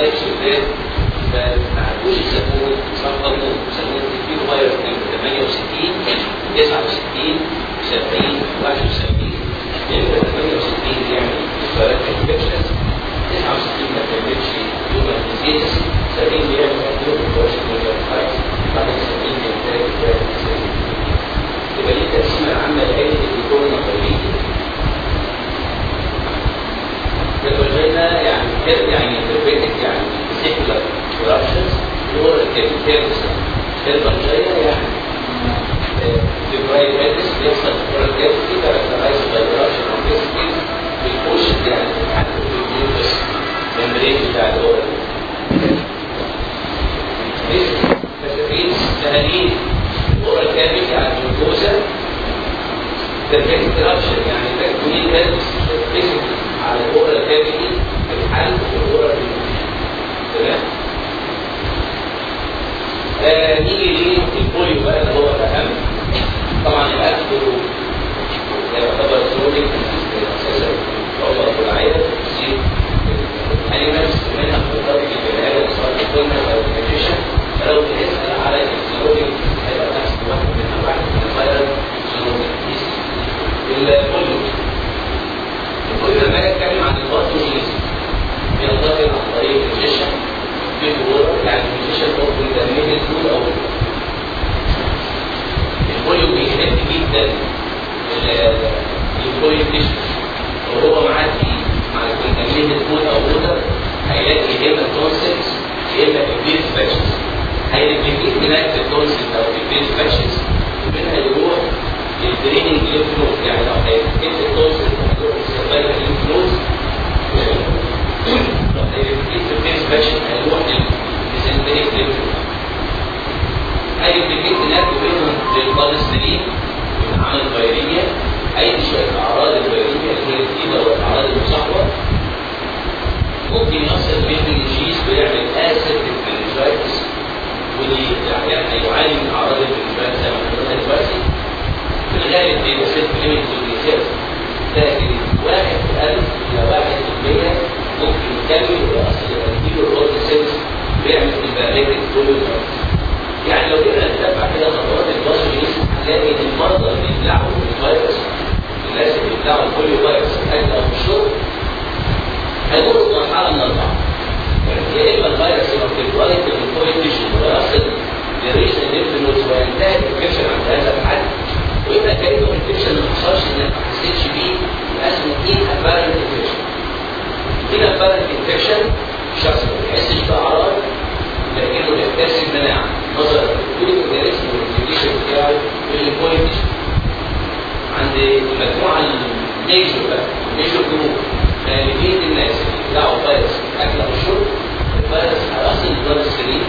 الفيروس الشباب ما عرفوش يسموه سرطانون سموه الفيرو فيروس 68 69 70 71 يعني 68 يعني فيروس 69 ما كملش يوم ديزيز 70 بيعمل 2012 مليون فايز بعد 70 بيعمل يبقى دي التقسيمه العامه لعيله الكورونا الخليجي بتقولنا يعني كده يعني بيتك يعني سيكولار كوربشنز هو الكيرسا البكتيريا يعني الفيروس بيحصل كوربشنز كاركترايز باي كوربشن اوبسيتي بيخش يعني تحت النيوكليس ممبرين بتاع الاورال تسريبس تهديد الاورال كامل يعني جلوكوزا تركيز كرابشن يعني تكوين هيلث بيسكلي على الاورال كافيتي يعني الحل والاورال تمام؟ آه، نيجي للبوليو بقى اللي هو الاهم طبعا الأكل يعتبر كرونيك يعني أساسا. تعتبر بالعيله تصيب انيمالز منها بتضطر للبني آدم سواء في كنا أو في النيوتريشن فلو بنسال على الكرونيك هيبقى نفس واحد من انواع الفيروس البوليو. البوليو لما ينتقل عن طريق الجيشن بالورق يعني الجيشن برضه بيدمر البول أو البوليو بيهد جدا البوليو تيشن وهو معدي مع الكونتامينيتد بول أو ووتر هيلاقي يا إما تونسلز يا إما ال Peyer's patches. هي replicate هناك في ال tonsils أو ال Peyer's patches. ومنها يروح لل draining lymph node يعني لو هيتكتب ال tonsils هتروح لل cervical lymph nodes هناك وبينهم لل bloodstream عمل viremia اي شوية اعراض ال viremia اللي هي الجديده والاعراض المصاحبه ممكن يصل بين الجيز ويعمل اسيد الفرنجايتس ودي يعني هيعاني من اعراض الفرنجايتس زي ما قلنا دلوقتي في الغالب بيبقى سيلف ليميت لكن واحد في ألف إلى واحد ممكن يكمل كيلو الروت سيلز ويعمل الباريتك بوليومايتس يعني لو جينا نتبع كده خطوات البشر هنلاقي ان المرضى اللي بيبلعوا الفيروس الناس اللي بيبلعوا ال poliovirus في الاكل أو الشرب هيمروا بمرحله من اربعه يا اما الفيروس يبقى في الكواليتي من الكوينتيشن ويصل لل regional lymph nodes وينتهي ال infection عند هذا الحد ويبقى كانه infection ما حصلش إنك ما حسيتش بيه اسمه inapparent infection inapparent infection الشخص ما بيحسش باعراض لكنه بيكتسب مناعة نظرا ال organism وال infection بتاعه والبوينت عند المجموعه بقى جروب غالبيه الناس بيطلعوا فيروس في الاكل أو الشرب الفيروس هيصل للبلد السليم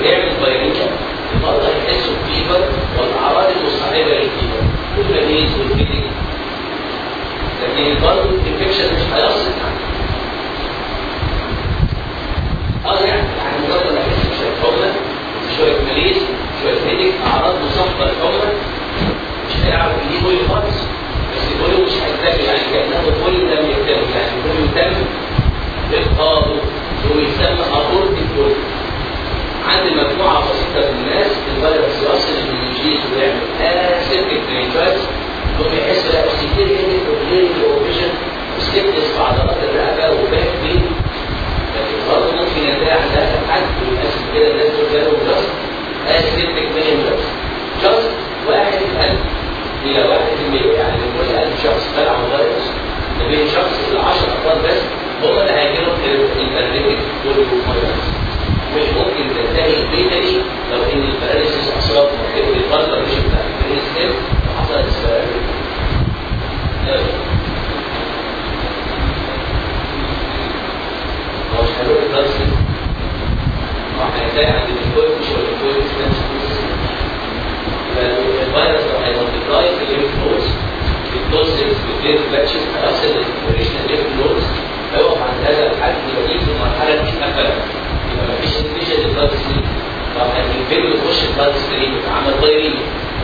ويعمل فيروسيا المرضى يحسوا بفيفر والأعراض المصاحبة للفيفر. والمريض والفيدنج لكن برضه الانفكشن مش هيصل آه يعني مجرد ما يحس بشويه حمى شوية malaise شوية headache أعراض مصاحبة للحمى مش هيعرف إن دي polio خالص بس ال polio مش هيتم يعني كأنه polio لم يتم يعني. ال polio تم افقاده ويسمى abortive polio عند مجموعة بسيطة من الناس الفيروس يصل لل meninges ويعمل aseptic meningitis وبيحس لا كتير headache وبليل واوبيشن و stiffness في الرقبه و back pain لكن برضه ممكن ينتهي عند هذا الحد والاسم كده الناس جالهم جاست اسيبتيك مليون جاست جاست واحد في ألف إلى واحد في المية. يعني من كل ألف شخص بلعوا فيروس ما بين شخص إلى 10 أفراد بس هم اللي هيجيلهم الباراليتيك فيروس مش ممكن تنتهي بيتري لو إن الباراليسيس منطقة البلطة مش بتاع البرين ستيم وحصلت السباراليتيك هو مش هيروح البلطة الكويت الفيروس لو هيمultiply في الليمف نودز بالدوزز بالدير باتشز هيصل للريشنال ليمف نودز هيقف عند هذا يبقى دي في المرحله دي يبقى مفيش انفيجن للبلاد ستريم طب هنجبره يخش البلاد ستريم يتعمل فيرين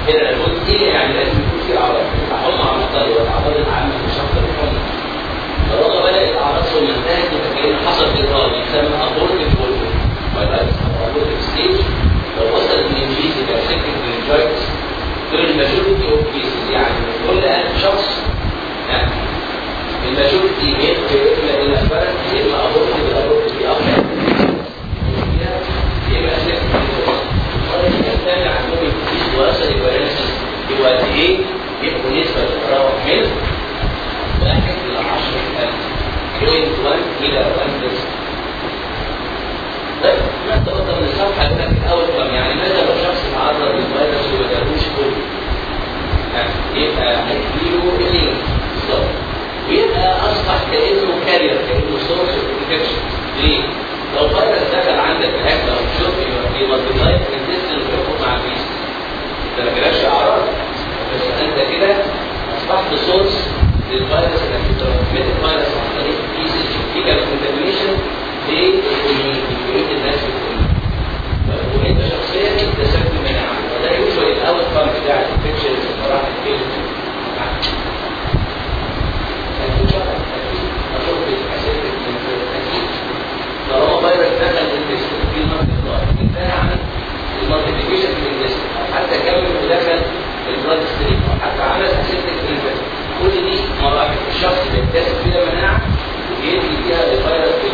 هنا الجزء دي يعني لازم في اعراض حمى على الطريق والاعراض العامه مش أكتر من حمى طالما بدات الاعراض ثم انتهت يبقى حصل اضرار يسمى ابورتيف بوليو ويبقى ابورتيف ستيج لو وصل منجايتس دول الماجورتي اوف كيسز يعني كل 1000 شخص يعني الماجورتي يا اما فرق يا اما ابورت بالابورت دي أكتر يبقى سكت الثاني عندهم الكيس وصل الفيروس يبقى قد إيه؟ يبقوا نسبه تتراوح من 1 إلى 10000 point 1 إلى 1 طيب ما تقدر من الصفحه في الأول كم يعني ماذا لو شخص تعرض للفيروس وما جالوش كله يبقى هيجيله إليه. بالظبط ويبقى أصبح كأنه carrier كأنه source infection ليه؟ لو فيروس دخل عندك الاكل أو الشرب يبقى multiply في ال intestine ويخرج مع الجسم ده ما جالكش أعراض. بس أنت كده أصبحت source للفيروس إنك بت transmit الفيروس عن طريق feces فيجي contamination لبقية الناس وانت شخصيا اكتسبت مناعه وده يوجد ال outcome بتاع ال infection في مراحل كتير طالما فيروس دخل ال intestine في ال multiply انتهى عن ال multiplication في ال intestine حتى كمل ودخل ال blood stream حتى عمل aseptic infection كل دي مراحل. الشخص بيكتسب فيها مناعة ويدي فيها الفيروس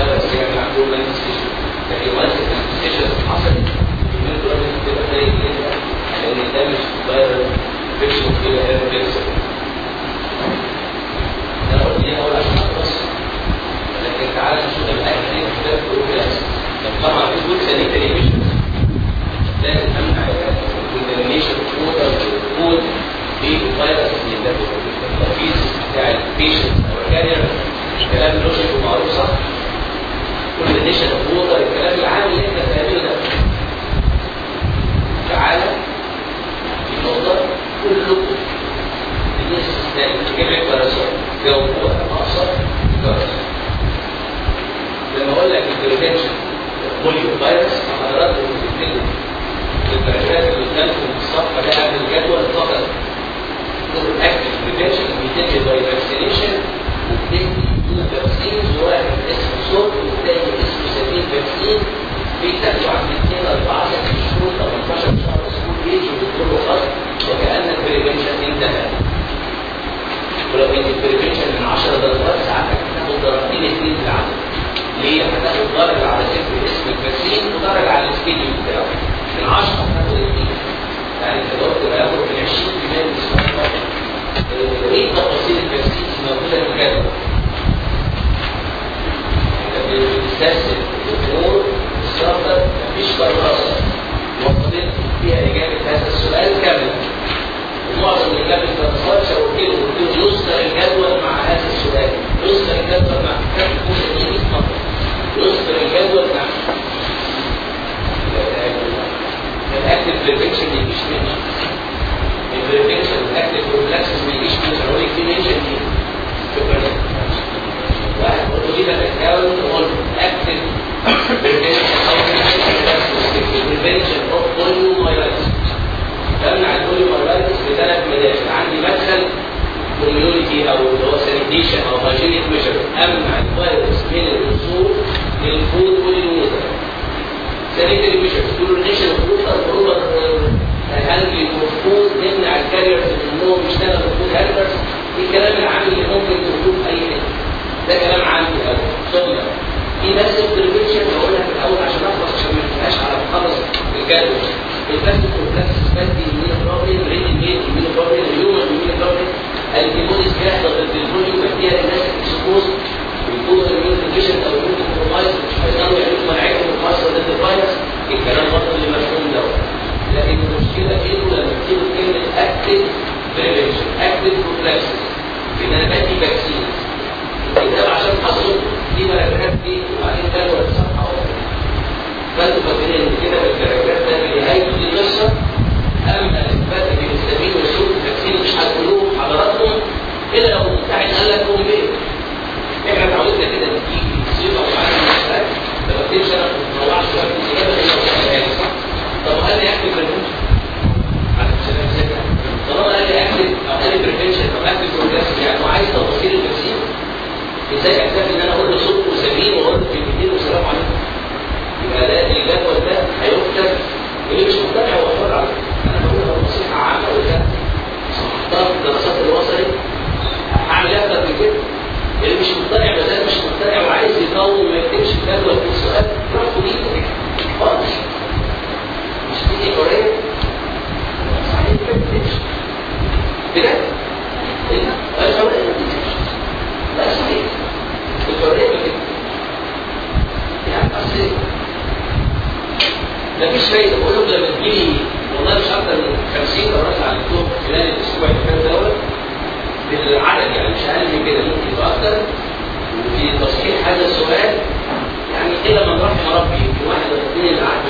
مدرس يعمل لكن وانس الستيشن حصلت من بتبقى زي النسبة لأن ده مش فايرال انفكشن كده هيرو بيكسل أنا قلت ليه اول عشان اخلص لكن تعالى نشوف الاكل اللي كده بيقول طبعا في كل سنه مش لازم امنع الكونتامينيشن اوردر كود بالفيروس اللي ده التركيز بتاع ال patient أو ال carrier الكلام logic ومعروف صح contamination water الكلام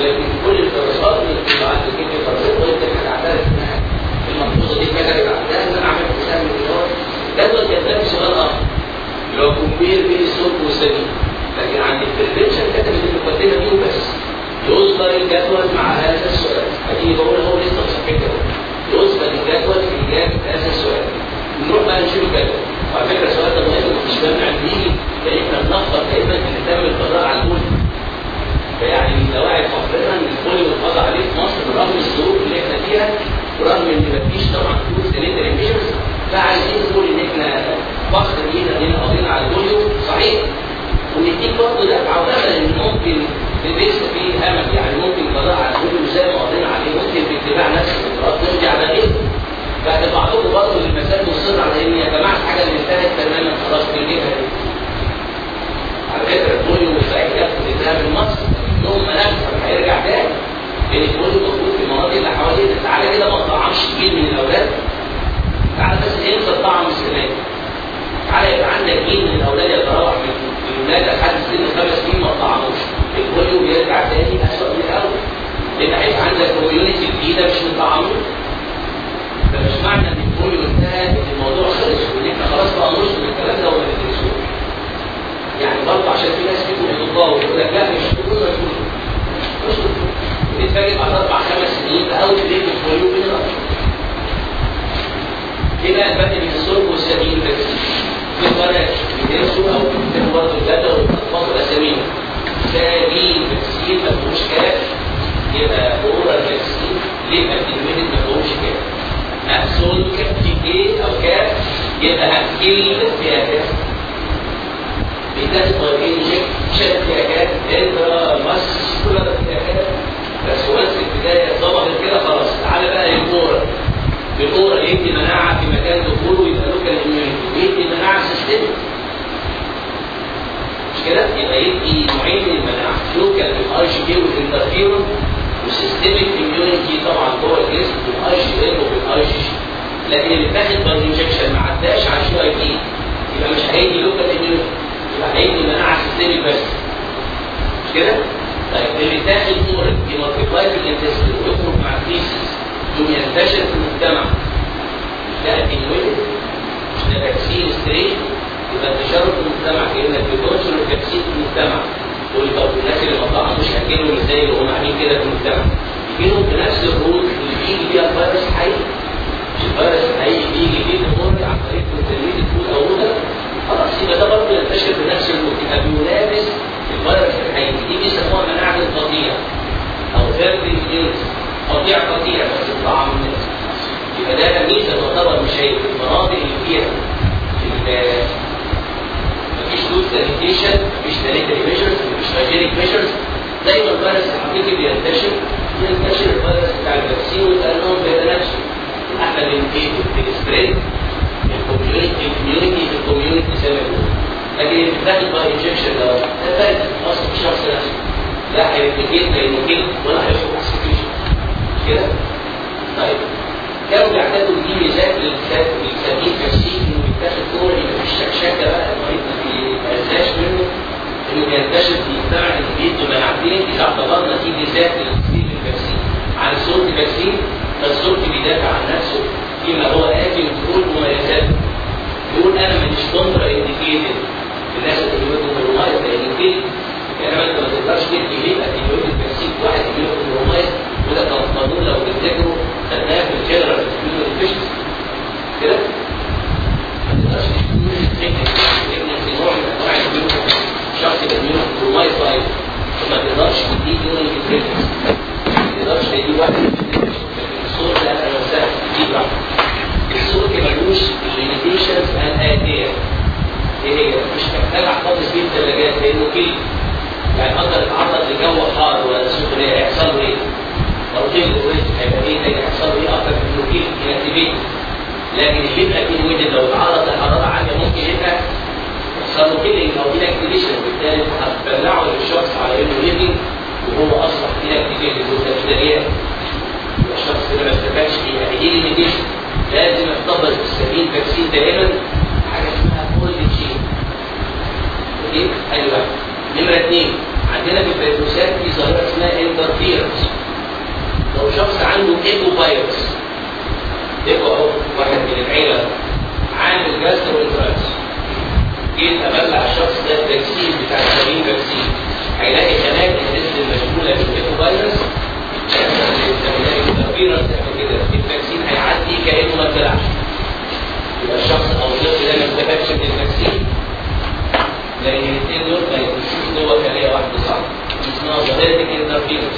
اثنين اللي عارف لكن كل الدراسات اللي بتبقى عندك في دراسات وانت حاجة أعترف إنها الملحوظه دي كتبت عندها ان أنا عملت حساب من الدور جدول كتب سؤال آخر. اللي هو كومبير بين الصوت والسبيل لكن عند البريفنشن كتب المقدمه دي وبس يذكر الجدول مع هذا السؤال. هذه بقول هو لسه صحيح يذكر الجدول في اجابه هذا السؤال. نروح بقى نشوف الجدول. وعلى فكرة السؤال ده مهم مش ممنوع بيجي لأن إحنا بنفتخر دايما ان تم القضاء على ال polio فيعني من فخرنا ان ال polio والقضاء عليه في مصر برغم الظروف اللي إحنا فيها ورغم إن مفيش طبعا فلوس sanitary measures فعايزين نقول إن إحنا فخر لينا اننا قضينا على ال polio صحيح. ونديك برضه دفعة وأمل إن ممكن لسه في أمل يعني ممكن قضاء على ال polio زي ما قضينا عليه ممكن باتباع نفس الخطوات نرجع على غيره بعد بعضكم برضه المسائل مصر على إن يا جماعة الحاجة اللي انتهت تماما خلاص نلغيها على فكرة ده من مصر لهم منافع هيرجع تاني. لأن ال polio موجود في المناطق اللي حوالينا تعالى كده ما تطعمش جيل من الأولاد. تعالى بس انسى الطعم السنة تعالى يبقى عندك جيل من الأولاد يتراوح من ولادة لحد سن خمس سنين ما تطعموش. ال polio بيرجع تاني اسوء من الأول. لأن هيبقى عندك community جديدة مش مطعمين فمش معنى إن ال polio انتهى إن الموضوع خلص وإن إحنا خلاص بقى ننسى الكلام ده يعني برضه عشان في ناس بتقول اطباء ويقول لك لا مش كله مجنون بتتفاجئ بعد أربع خمس سنين باول بريك الاطفال إيه بقى الفرق بين السلوك والسبيل بس في فرق بيدرسوا أو بيكتبوا برضه الجدول والأطفال والاساميهم سبيل فاكسين ما فيهوش كاف يبقى اورال فاكسين ليه اكتيفيتد ما فيهوش كاف هتسول كاف في إيه أو كاف يبقى هتكيل فيها كاف كاف بس وانس البدايه ظبطت كده خلاص تعالى بقى للكوره الكوره يدي مناعه في مكان دخوله يبقى لوكال اميونيتي يدي مناعه سيستميك مش كده؟ يبقى يدي نوعين من لوكال بالاي جي كي والانترفيرون وسيستميك اميونيتي طبعا جوه الجسم بالاي جي ال وبالاي جي جي لكن اللي اتاخد بال injection ما عداش على ال GIT يبقى مش هيدي local immunity يبقى هيدي مناعه systemic بس. مش كده؟ طيب تاخد oral ي multiply في ال intestine ويخرج مع ال feces يوم ينتشر في المجتمع. ده attenuated مش ده vaccine strain يبقى انتشاره في المجتمع كأنك بتنشر ال vaccine في المجتمع. تقول طب الناس اللي ما طعموش هتجيلهم إزاي اللي هم عاملين كده في المجتمع. يجيلهم بنفس ال route اللي بيجي بيها الفيروس الحقيقي. مش الفيروس الحقيقي بيجي بيه خلاص يبقى ده برضه ينتشر بنفس ال route يبقى بينافس الفيروس الحقيقي دي بيسموها مناعة القطيع أو ثيرد انفيوز قطيع قطيع بس الطعام الناس يبقى ده ميزه تعتبر مش هي في المناطق اللي فيها مفيش good sanitation مفيش sanitary measures مفيش hygienic measures زي ما الفيروس الحقيقي بينتشر ينتشر الفيروس بتاع الفاكسين وكانهم بيتنشر إحنا بنتيجه بنسبريد الكوميونتي الكوميونتي في الكوميونتي زي ما بنقول لكن اللي بتاخد بقى انجكشن ده ده فايده أصلا الشخص نفسه لا هيرتكيت هيرتكيت ولا هيشوف اكسكيوشن كده طيب. كانوا بيعتبروا دي ميزات للسبيل فاكسين انه بيتاخد كوري مفيش شكشكه بقى المريض ما بيتأذاش منه انه بينتشر في المجتمع اللي مناعتين اذا اعتبرنا دي ميزات للسبيل الفاكسين عن صوت الفاكسين فالصوت بيدافع عن نفسه فيما هو آتي من كل مميزاته يقول أنا مانيش كونترا انديكيتد الناس اللي بيقولوا كورونايز لأن كده يعني انت ما تقدرش تدي ليه اتينيويد الفاكسين واحد يجيله كورونايز وده كان قانون لو تفتكروا خدناه في الجنرال اميون ديفيشنسي كده ما تقدرش تدي في نوع من انواع الاميون شخص الاميون كورونايز لايف وما تقدرش تدي اميون ديفيشنسي ما تقدرش تدي واحد الصوت ده أنا وسهل دي براحتك الصوت ملوش الليميتيشنز الاتيه إيه هي؟ مش محتاج احتفظ بيه الثلاجات لأنه كيل يعني أقدر اتعرض لجو حار ولا سخونيه هيحصل له إيه؟ لو كيل الويت هيبقى إيه هيحصل له إيه أكتر من انه كيل ينتبه لكن اللي يبقى كيل ويت لو اتعرض لحرارة عالية ممكن يبقى يحصل له killing أو inactivation وبالتالي هتبلعه للشخص على إنه living وهو أصبح inactivated وتبدأ الشخص اللي ما استفادش فيها هي دي limitation لازم يحتفظ بال Sabin vaccine دائما حاجة اسمها cold chain okay أيوه. نمرة اثنين عندنا في الفيروسات في ظاهرة اسمها interference لو شخص عنده echo virus echo اهو واحد من العيلة عامل gastroenteritis جيت ابلع الشخص ده ال vaccine بتاع ال Sabin vaccine هيلاقي خلايا الجسم المشغوله بال echo virus ال interference كده. ال vaccine هيعدي كأنه ما اتبلعش. يبقى الشخص أو الطفل ده ما استفادش من ال vaccine لأن الاثنين دول ما يخشوش جوه خليه واحدة صح اسمها ظاهره ال interference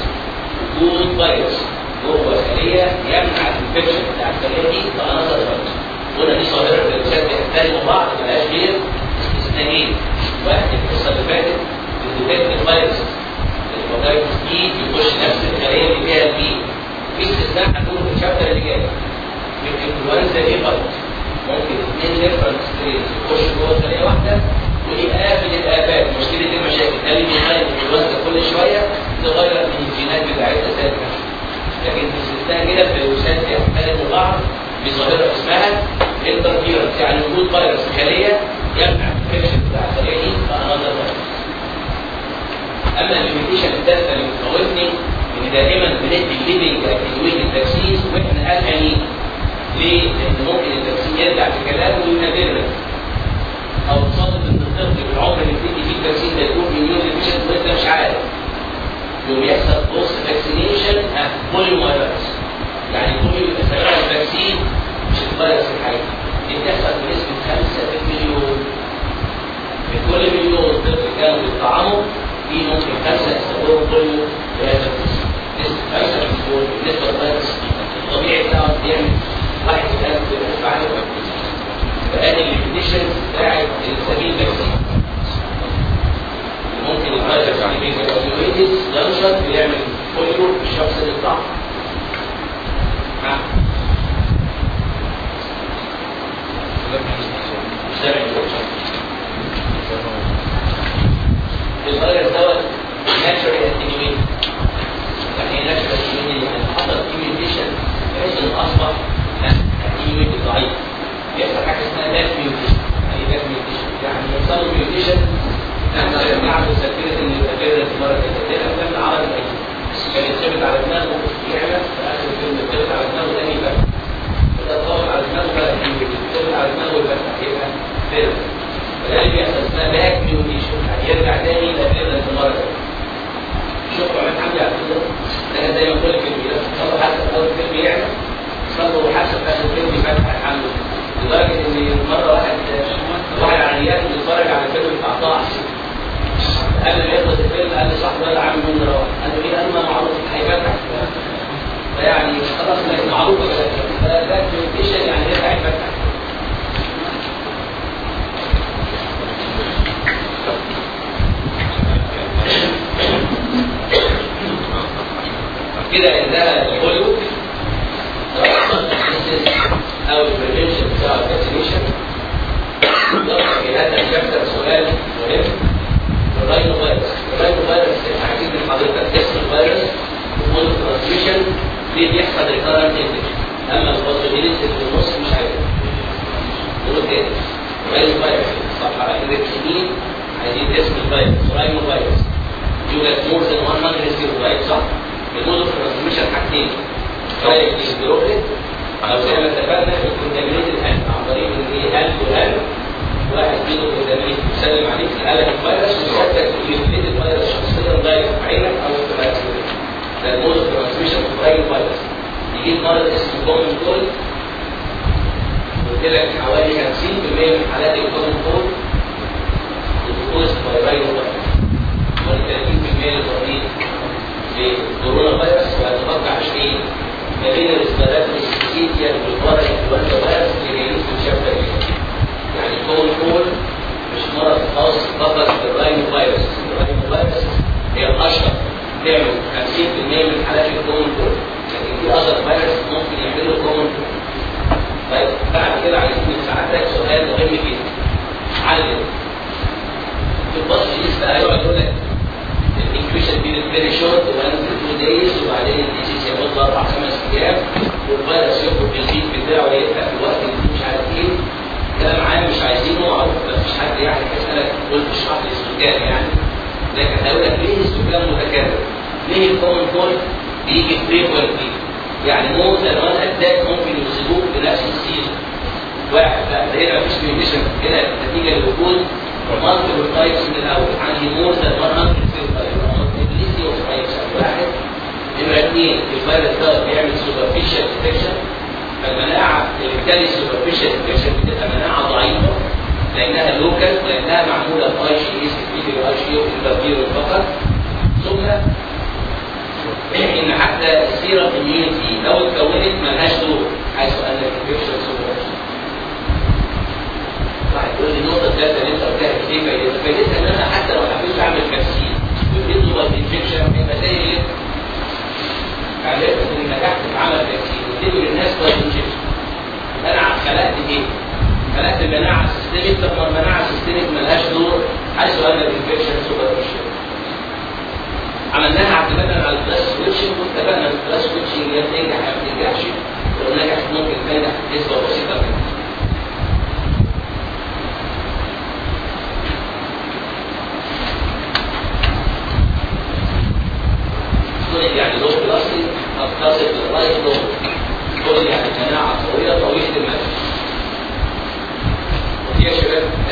وجود فيروس جوه خليه يمنع ال infection بتاع الخليه دي by another virus قلنا دي ظاهره الفيروسات بيحتاجوا بعض ما لهاش غير استثنائين واحد القصة اللي فاتت ال defective ال virus. ال hepatitis D بيخش نفس الخليه اللي فيها ال B. في استثناء هنقوله في ال chapter اللي جاي. ال influenza A virus ممكن اثنين different strains جوه خليه واحدة. ودي والآفة للآفات مشكلة المشاكل. هل بيخالف الوزن كل شوية؟ تغير من الجينات بتاعتها ذات لكن تستنى كده فيروسات تختلف بعض في ظاهره اسمها انترفيرنس يعني وجود فيروس خلية يمنع الانفكشن بتاع الخلية دي فأنظر أما الليميتيشن الثالثة اللي بتفوتني إن دائما بندي ليفنج أكتيفيت التكسيس وإحنا أغني ليه؟ لأن ممكن التكسيس يرجع في كلامه وينادرنا. أو تصادف تغذير العمر اللي بتدي فيه الفاكسين ده يكون مليون ديفيشنت وانت مش عارف. يوم يحصل بوست فاكسينيشن هتكون فيروس يعني كل اللي بيتسرع الفاكسين مش الفيروس الحقيقي بتحصل بنسبة 5 في مليون من كل مليون طفل كانوا بيطعموا في ممكن 5 يستخدموا كل فيروس نسبه 5 مليون بالنسبة للفيروس الطبيعي بتاعه بيعمل واحد في الألف بيبقى عنده الان الكونديشنز بتاعت السبيل بيكسل ممكن يتغير في بيكسل اوتوميتد ينشط ويعمل فوليور في الشخص اللي بتاعه. الفيروس دوت ناتشورال انتيجمنت يعني ناتشورال انتيجمنت اللي حصل فيه ميوتيشن بحيث إنه أصبح يعني انتيجمنت ضعيف. يحصل حاجة اسمها داس ميوتيشن اي داس ميوتيشن يعني يحصل ميوتيشن إحنا بنعمل سكيلت ان يبقى كده المره كده ده العربي كانت ثابت على دماغه يعلى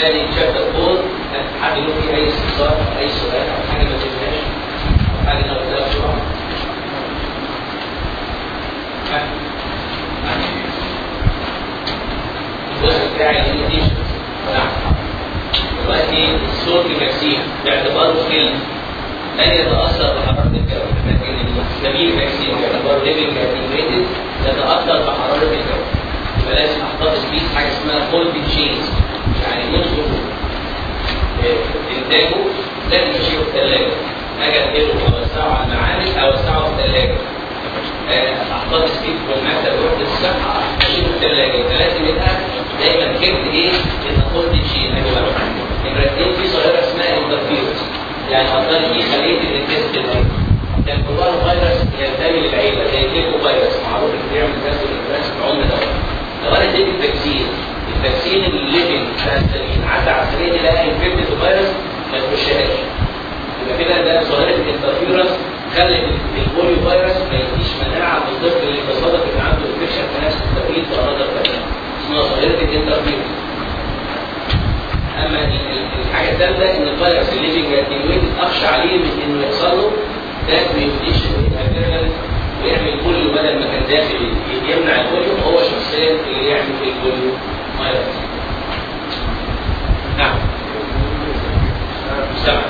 ادي chapter 4 حد فيه أي استفسار أي سؤال أو حاجة ما فهمناش أو حاجة نقولها بسرعة الجزء بتاع الانيميشن دلوقتي ال Salk vaccine باعتباره فيلم لن يتأثر بحرارة الجو. ال Sabin vaccine باعتباره living attenuated يتأثر بحرارة الجو. فلازم أحتفظ بيه حاجة اسمها كولد تشينز يعني يدخل انتاجه لازم اشيله في الثلاجه أجي انقله اوسعه على المعامل اوسعه في الثلاجه احتفظ بيه في المكتب وحده الصحه اشيله في الثلاجه يبقى لازم يبقى دايما كبد إيه ان كولد تشين نمره اثنين في ظاهره اسمها انترفيرنس يعني أصلا دي خليه الانتست كان كورونا فيروس ينتمي للعيله زي الكيكو فيروس معروف انه بيعمل كسر الانفلاس في العمر ده لو أنا اديت ال vaccine ال vaccine ال living بتاع السليم عدى على الخليه دي لقى infected virus ما تخشهاش يبقى كده ده ظاهره ال interference خلت ال polio virus ما يديش مناعة للطفل اللي تصادف ان عنده infection في نفس التوقيت انظر ثانية اسمها ظاهره ال interference أما الحاجة الثالثة إن الفيروس ال living attenuated أخشى عليه من إنه يحصل له. back mutation ويعمل بوليو بدل ما كان داخل يمنع البوليو. هو شخصيا اللي يعمل البوليو. فيروس نعم. سمع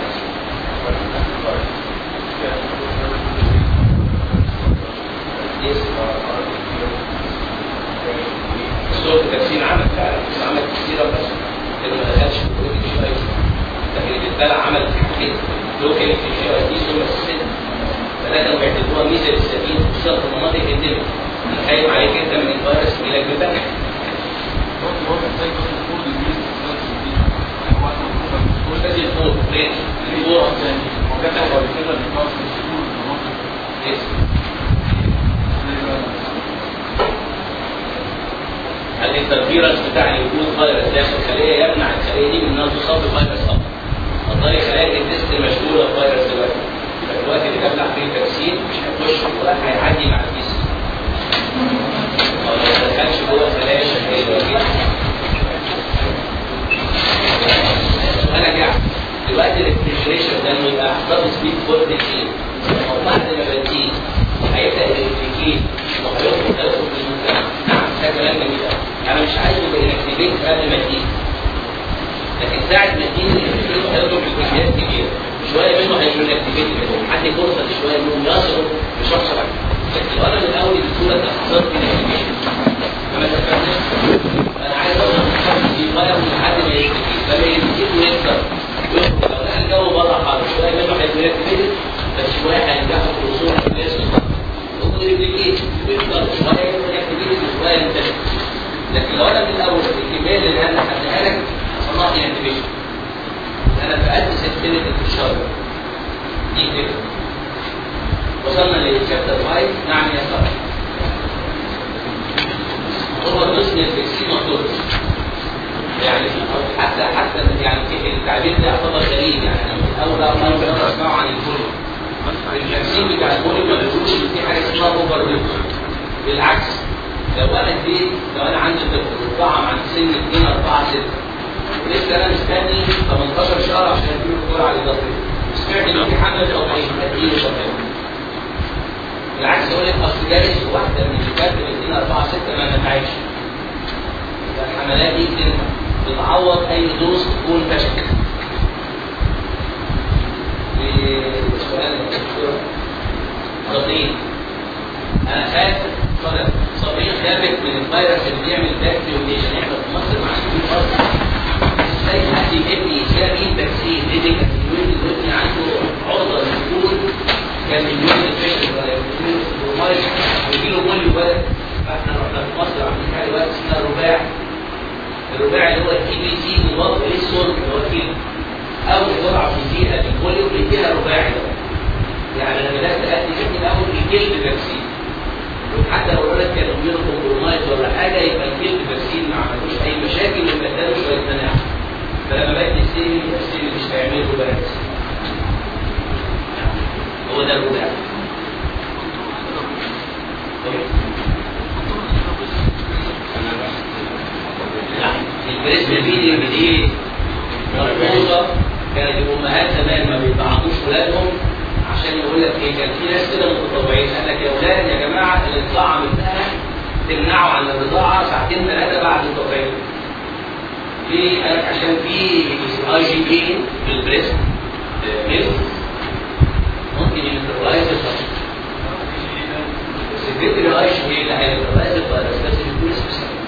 صوت التكسير عمل فعلا بس عمل كثيرة بس لأنه ما دخلش في كل شوية لكن البلع عمل حاجتين لوكال في الشويه دي ثم السن فده كانوا بيعتبروها ميزه للسفين خصوصا في المناطق أنا خايف عليك انت من الفيروس يجي لك بالبلع الفور الانترفيرنس بتاع فيروس داخل الخليه يمنع الخليه دي من انها تصاب بفيروس. فالطريق خلايا الانتست مشغوله بفيروس دلوقتي. فالوقت اللي ببلع فيه التكسير مش هيخش ولا هيعدي مع الجسم. دلوقتي. الريفريجريشن ده انه يبقى احتفظ بيه بكل شيء. بعد ما بديه هيبدا الانفكيت وهيخرج هيخرج من. نعم ده كلام جميل. أنا مش عايز يبقى قبل ما تيجي لكن ساعة ما تيجي هيضرب بكميات كبيرة شوية منه هيكون انكتيفيت منهم حد فرصة شوية منهم يصرف بشخص واحد لكن لو أنا من اول البطولة تحصلت انكتيفيشن فما تفهمناش أنا عايز في غاية لحد ما يكتفي فما يكتفي ويكسر لو لقى الجو بره حر شوية منه بس شوية هينجحوا في الوصول للناس يبليكيت شوية يكون انكتيفيت وشوية ينتهي لكن لو الأول الكميه اللي أنا خدتها أنا فقدت سيستمك الانتشار دي كده وصلنا للشابتر 5 نعم يا صاحبي. هو قسم الفكسين مطلوب يعني حتى حتى يعني التعبير ده يعتبر غريب يعني. من أول مره أسمعه عن البولي الفكسين بتاع البولي ما بيقولش إن في حاجة اسمها أوفر بالعكس لو أنا اديت لو أنا عندي طفل رضاعه عن سن 2 4 6 لسه أنا مستني 18 شهر عشان اديله الجرعه الاضافيه سمعت إن في حمل طبيعي أديله طبيعي بالعكس يقول لك اصل جالس واحدة من كانت من 2 4 6 ما نفعتش الحملات دي بتعوض أي دوز تكون فشلت. سؤال رضيت أنا خايف صدق صبي ثابت من الفيروس اللي بيعمل باكتيريوليشن إحنا في مصر ما عندناش أصلا إزاي حد يبني يسمي تكسير كان الوين الوين عنده عرضة للدخول كان الوين الفيشن الوين ويجي له فاحنا رحنا في مصر عاملين حاجة دلوقتي اسمها الرباع الرباع اللي هو التي بي سي مضاف للصلب اللي هو كيلو اول جرعه بيديها البوليو بيديها رباعي يعني لما بدات ادي ابني الأول بيجيب فاكسين حتى لو الولد كان اميون كومبرومايز ولا حاجة يبقى الجلد فاكسين ما عملوش اي مشاكل ويبقى اداله شوية مناعه فلما بدي السيمي السيمي مش هيعمل له بلاكس هو ده الوجع نعم. البريسم بيدي بدي مرفوضة. كانت الأمهات زمان ما بيبعتوش ولادهم عشان يقول لك إيه كان في ناس كده متطوعين. قال لك يا ولاد يا جماعة الرضاعه منها تمنعوا عن الرضاعه ساعتين ثلاثة بعد التطعيم ليه؟ قال لك عشان في اي جي بي في البريسم آه، ممكن ينترلايز الفصل. ال secretory IgA اللي هي neutralize الفيروس بس يكون specific.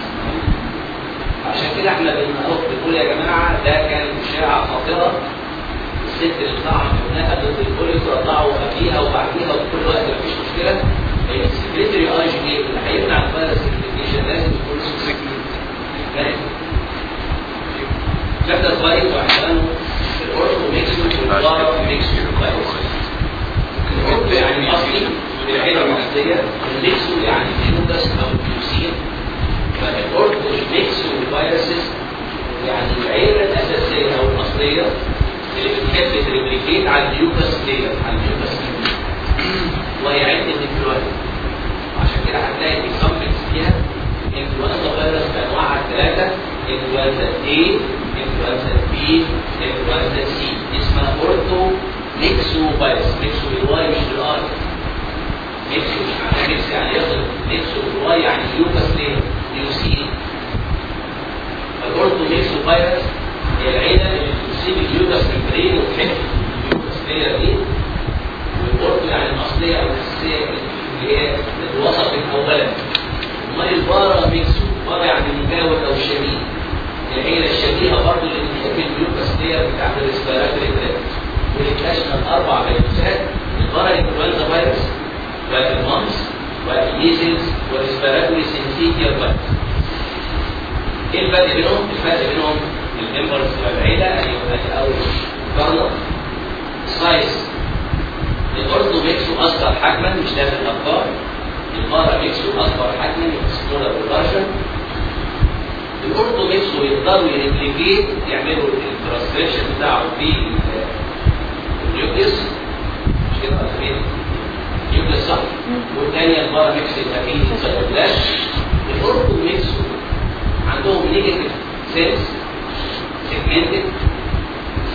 عشان كده إحنا بنقول بنقول يا جماعة ده كان اشاعه خاطئه الست اللي طلعت منها ضد ال polio ترضعوا قبليها وبعديها وكل وقت مفيش مشكلة. ال secretory IgA اللي هيمنع الفيروس ال infection لازم يكون لازم. شكل صغير واحيانا ال ortho myxo وال para myxo ال ortho يعني اصلي العيله الاصليه ال myxo يعني الفيروس أو الفيروسين فال ortho myxo viruses يعني العيلة الأساسية أو الأصلية اللي بتحب ت replicate على ال mucus layer على ال mucus وهي عدة إنفلونزا. عشان كده هتلاقي examples فيها إنفلونزا فيروس بانواعها الثلاثة إنفلونزا A إنفلونزا B إنفلونزا C. اسمها orthomyxovirus myxo بال Y مش بال I myxo مش معناها mix يعني يضرب myxo بال Y يعني mucus layer mucin فال orthomyxovirus هي العيلة اللي بتصيب ال mucous membrane وتحب ال mucus layer دي. وال ortho يعني الأصلية أو الأساسية اللي هي الوسط اولا. امال ال paramyxo para يعني مجاور أو شبيه. العيلة الشبيهة برضه اللي بتحب ال mucus layer بتاعت ال respiratory tract تشمل أربع فيروسات ال parainfluenza virus وال mumps وال measles وال respiratory syncytial virus إيه الفرق بينهم؟ الفرق بينهم ال members بتوع العيله يعني اول قرن size ال orthomyxo أصغر حجما مش داخل الأفكار. ال paramyxo اكبر حجما smaller version الاورثو ميكسو يقدروا يريبليكيت يعملوا الترانسكريبشن بتاعه في النيوكليس مش كده ولا فين؟ ال nucleus صح والثانيه ال paramyxo يبقى في ال cytoplasm ال orthomyxo عندهم negative sense segmented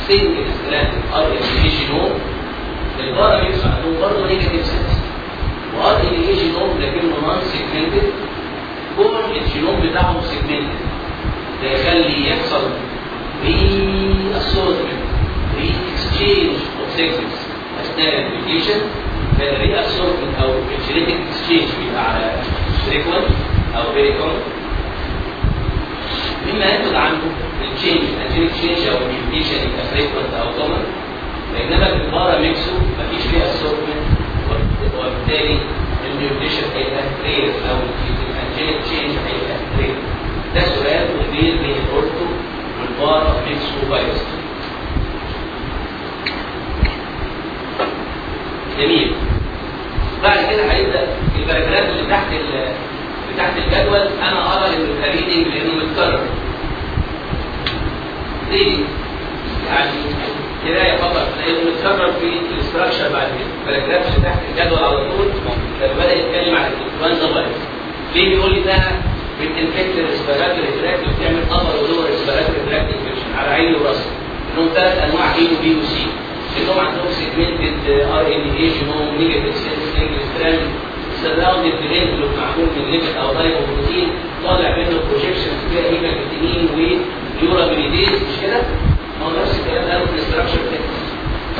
single stranded RNA genome ال paramyxo عندهم برضه negative sense و RNA genome لكنه non segmented كل الجينوم بتاعهم segmented ده يخلي يحصل reassortment re exchange segments اثناء ال replication فال reassortment أو ال genetic exchange بيبقى على frequent أو very common مما ينتج عنه ال change ال genetic change أو ال mutation يبقى frequent أو common بينما ال paramyxo مفيش فيها assortment وبالتالي ال mutation هيبقى rare أو ال genetic change هيبقى rare ده سؤال مثير بين ال ortho وال paramyxovirus جميل. بعد كده هيبدأ ال paragraph اللي تحت تحت الجدول. أنا أرى إن ال reading لأنه متكرر ليه؟ يعني قرايه فقط لأنه متكرر في ال structure بعد كده ال paragraph اللي تحت الجدول على طول. لما بدأ يتكلم عن ال influenza virus ليه بيقول لي ده؟ بت infect ال respiratory tract وبتعمل upper و lower respiratory tract infection على عيني وراسي. إنهم ثلاث أنواع A و B و C عندهم segmented RNA genome negative segmented strand surrounded ب envelope معمول من lipid أو lipoprotein طالع منه projection فيها hemagglutinin و neuraminidase مش كده؟ ما هو نفس الكلام قالوا في ال structure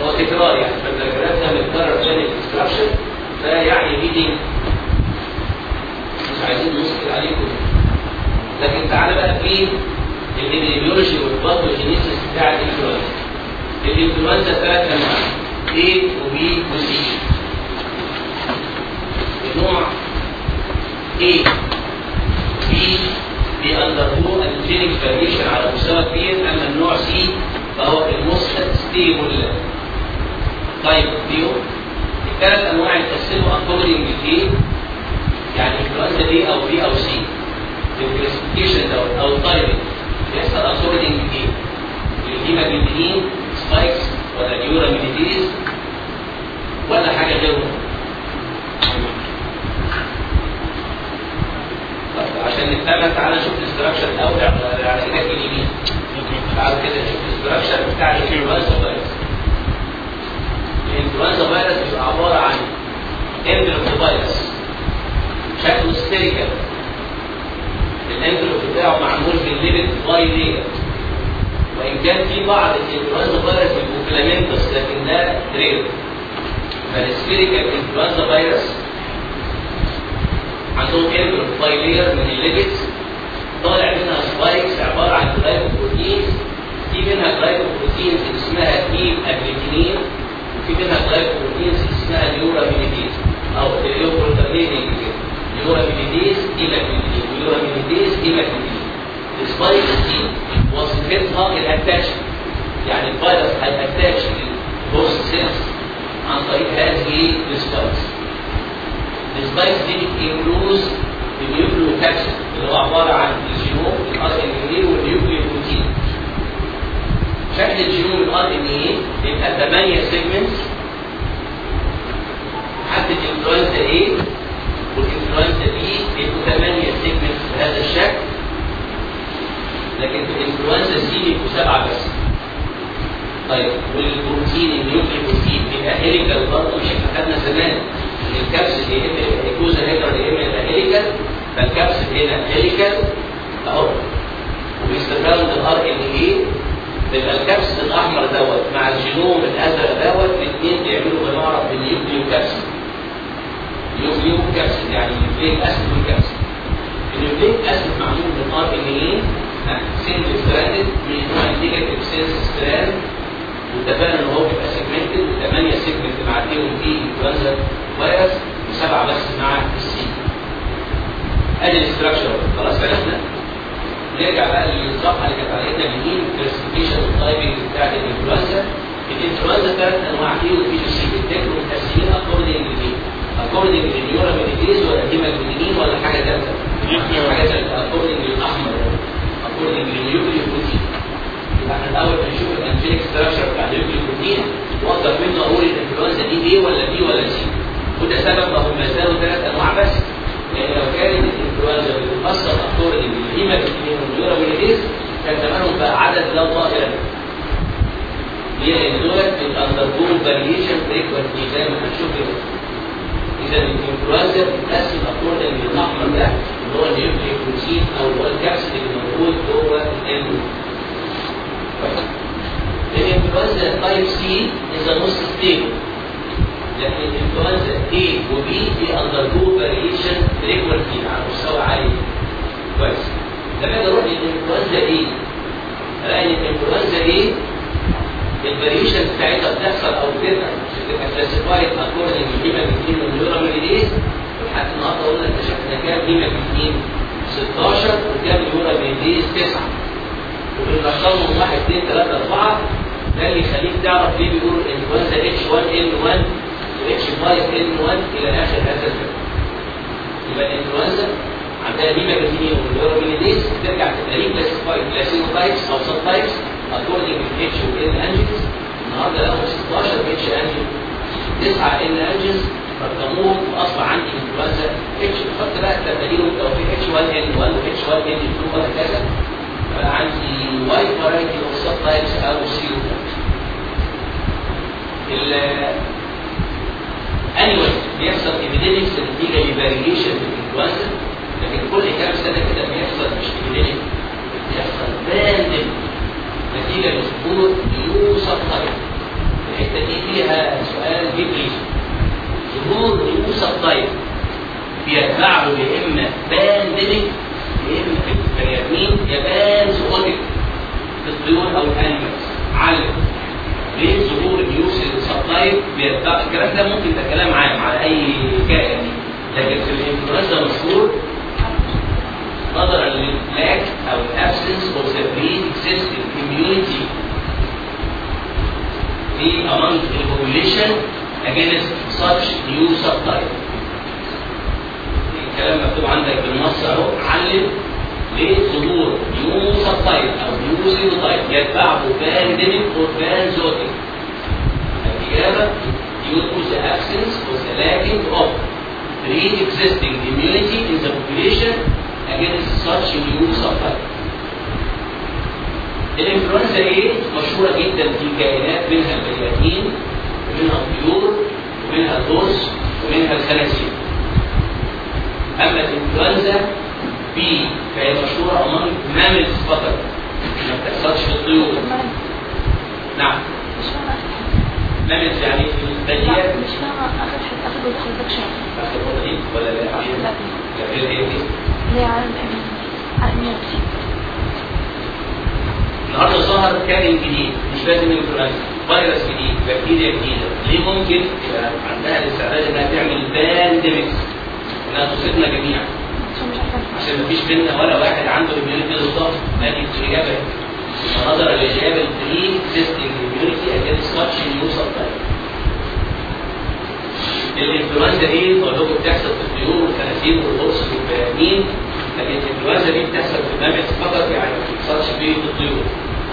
هو تكرار يعني فال paragraph ده متكرر تاني في ال structure فيعني reading مش عايزين نسكت عليكم. لكن تعالى بقى في ال epidemiology وال pathogenesis بتاع الانفلونزا الانفلونزا ثلاث انواع A و B و C النوع A B بي undergo ال genetic variation على مستوى كبير أما النوع C فهو في النص stable طيب بيو الثلاث أنواع يتقسموا according لايه؟ يعني انفلونزا A أو B أو C ال classification دوت أو ال typing بيحصل according لايه؟ ال hemagglutinin spikes ولا neuraminidase ولا حاجة غيرهم طب عشان نفهمها تعالى نشوف ال structure الأول على إيدك اليمين. تعالى كده نشوف الاستراكشر بتاع الإنفلونزا فيروس. انفلوفيروس شكله ستيريكال الانفلوب بتاعه معمول بال lipid bilayer وإن كان في بعض ال influenza virus بيبقوا filamentous لكن ده rare فال spherical influenza virus عندهم envelope bilayer من ال lipids طالع منها spikes عبارة عن glycoproteins في منها glycoproteins اسمها hemagglutinin وفي منها glycoproteins اسمها neuraminidase أو نيوروبروتامينين كده neuraminidase hemagglutinin neuraminidase hemagglutinin ال spikes دي وظيفتها ال attachment يعني الفيروس ه attach لل host cells عن طريق هذه ال spikes ال spikes دي بت enclose ال nucleocapsid اللي هو عبارة عن ال genome ال RNA وال nucleoprotein. شكل ال genome ال RNA بيبقى 8 segments حتى الإنفلونزا A والإنفلونزا B بيبقوا 8 segments بهذا الشكل. لكن الإنفلونزا C بيبقوا سبعه بس. طيب وال protein ال nucleoprotein بيبقى helical برضه مش إحنا خدنا زمان. ال capsid يا اما يبقى icosahedral يا اما يبقى helical فال capsid هنا helical أهو. وبيستخدم ال RNA بيبقى ال capsid الأحمر دوت مع الجينوم الأزرق دوت الاثنين بيعملوا ما يعرف بال nucleocapsid nucleocapsid يعني nucleic acid وال capsid ال nucleic acid معمول من RNA single stranded من نوع ال negative sense strand واتفقنا إن هو بيبقى segmented وثمانيه segment معديهم فيه انفلونزا فيروس وسبعة بس مع ال C. أدي ال structure خلاص عرفنا نرجع بقى للصفحة اللي كانت علينا اليمين classification وال typing بتاعت الانفلونزا الانفلونزا ثلاث أنواع A و B C بيتاكلوا متقسمين according لمين؟ according لل neuraminidase ولا hemagglutinin ولا حاجة ثالثه؟ حاجة ثالثه according للاحمر لل nucleoprotein إحنا الأول بنشوف ال antigenic structure بتاع ال nucleoprotein واقدر منه أقول الإنفلونزا دي A ولا B ولا C وده سبب ما هم زادوا ثلاث انواع بس لأن لو كانت الانفلونزا بتتاثر according لل hemagglutinin وال neuraminidase كان زمانهم بقى عدد لا طائرا ليه؟ لأن دولت بت undergo variation frequently زي ما هنشوف كده اذا الانفلونزا بتتقسم according للاحمر ده اللي هو ال nucleoprotein أو هو ال capsid اللي موجود جوه الاندو الإنفلونزا type C is most stable لكن الإنفلونزا A و B دي undergo variation frequently على مستوى عالي. كويس. لما أجي أروح للإنفلونزا A. الاقي ان الإنفلونزا A ال variation بتاعتها بتحصل أو بتبقى بتبقى classified according ل hemagglutinin وال neuraminidase لحد النهارده قلنا اكتشفنا كام hemagglutinin 16 وكام neuraminidase 9 وبنرقمهم 1 2 3 4 ده اللي يخليك تعرف ليه بيقولوا الانفلونزا اتش 1 ان 1 واتش 5 ان 1 إلى آخر هذا الفيلم. يبقى الانفلونزا عندها hemagglutinin وال neuraminidase ترجع تبقى ليه classified serotypes أو subtypes according لل H وال N antigens النهارده لقوا 16 اتش انجن 9 N antigens رقموهم واصبح عندي انفلونزا H حط بقى التبديل لو في اتش 1 ان 1 واتش 1 ان 2 وهكذا عندي wide variety of subtypes أو sero ال anyway بيحصل epidemics نتيجه ل variation في الانفلونزا لكن كل كام سنة كده بيحصل مش epidemic بيحصل pandemic نتيجة لظهور new subtype الحتة دي فيها سؤال جدي ظهور new subtype بيتبعه يا إما pandemic يا إما في البني آدمين يا panzootic في الطيور أو ال animals علل ليه ظهور new subtype بيتبع؟ الكلام ده ممكن ده كلام عام على أي كائن لكن في الإنفلونزا مشهور نظرا لل lack أو ال absence of the pre-existing immunity. في among the against such new subtype الكلام مكتوب عندك بالنص أهو. علل لظهور new subtype أو new serotype يتبعه pandemic or panzootic الإجابة due to the absence or the lacking of pre-existing immunity in the population against such new subtype. الإنفلونزا A؟ مشهورة جدا في كائنات منها البني منها الطيور ومنها الرز ومنها الخنازير. أما الإنفلونزا بي فهي مشهورة أمام mammals فقط ما بتحصلش في الطيور. نعم. mammals يعني في الثدييات مش معنى اخر حتة اخر ولا اخر ولا ولا لا؟ لا لا لا عالم النهارده ظهر كائن جديد مش لازم إنفلونزا. فيروس جديد بكتيريا جديدة. ليه ممكن يبقى عندها الاستعداد إنها تعمل pandemics إنها تصيبنا جميعا. عشان مش مفيش بينا ولا واحد عنده immunity بالظبط. ادي الاجابه نظرا لل lack of ال pre-existing immunity against such new subtype الإنفلونزا دي بقول لكم بتحصل في الطيور والخنازير وال horse والبنين لكن الإنفلونزا دي بتحصل في النمل فقط يعني ما بتحصلش في الطيور.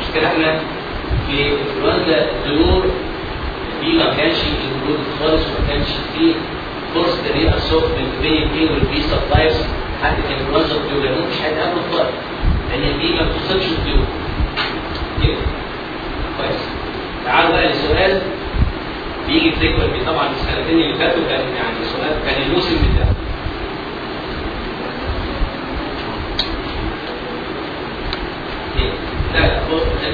عشان كده إحنا في انفلونزا الطيور دي ما كانش included خالص وما كانش فيه فرصة إن هي assortment بين ال B وال B sub types حتى كان الانفلونزا الطيور لأن مش هيتقابلوا خالص لأن دي ما بتوصلش الطيور كده. كويس. تعالوا بقى لسؤال بيجي frequent طبعا السنتين اللي فاتوا كان يعني سؤال كان الموسم بتاعه.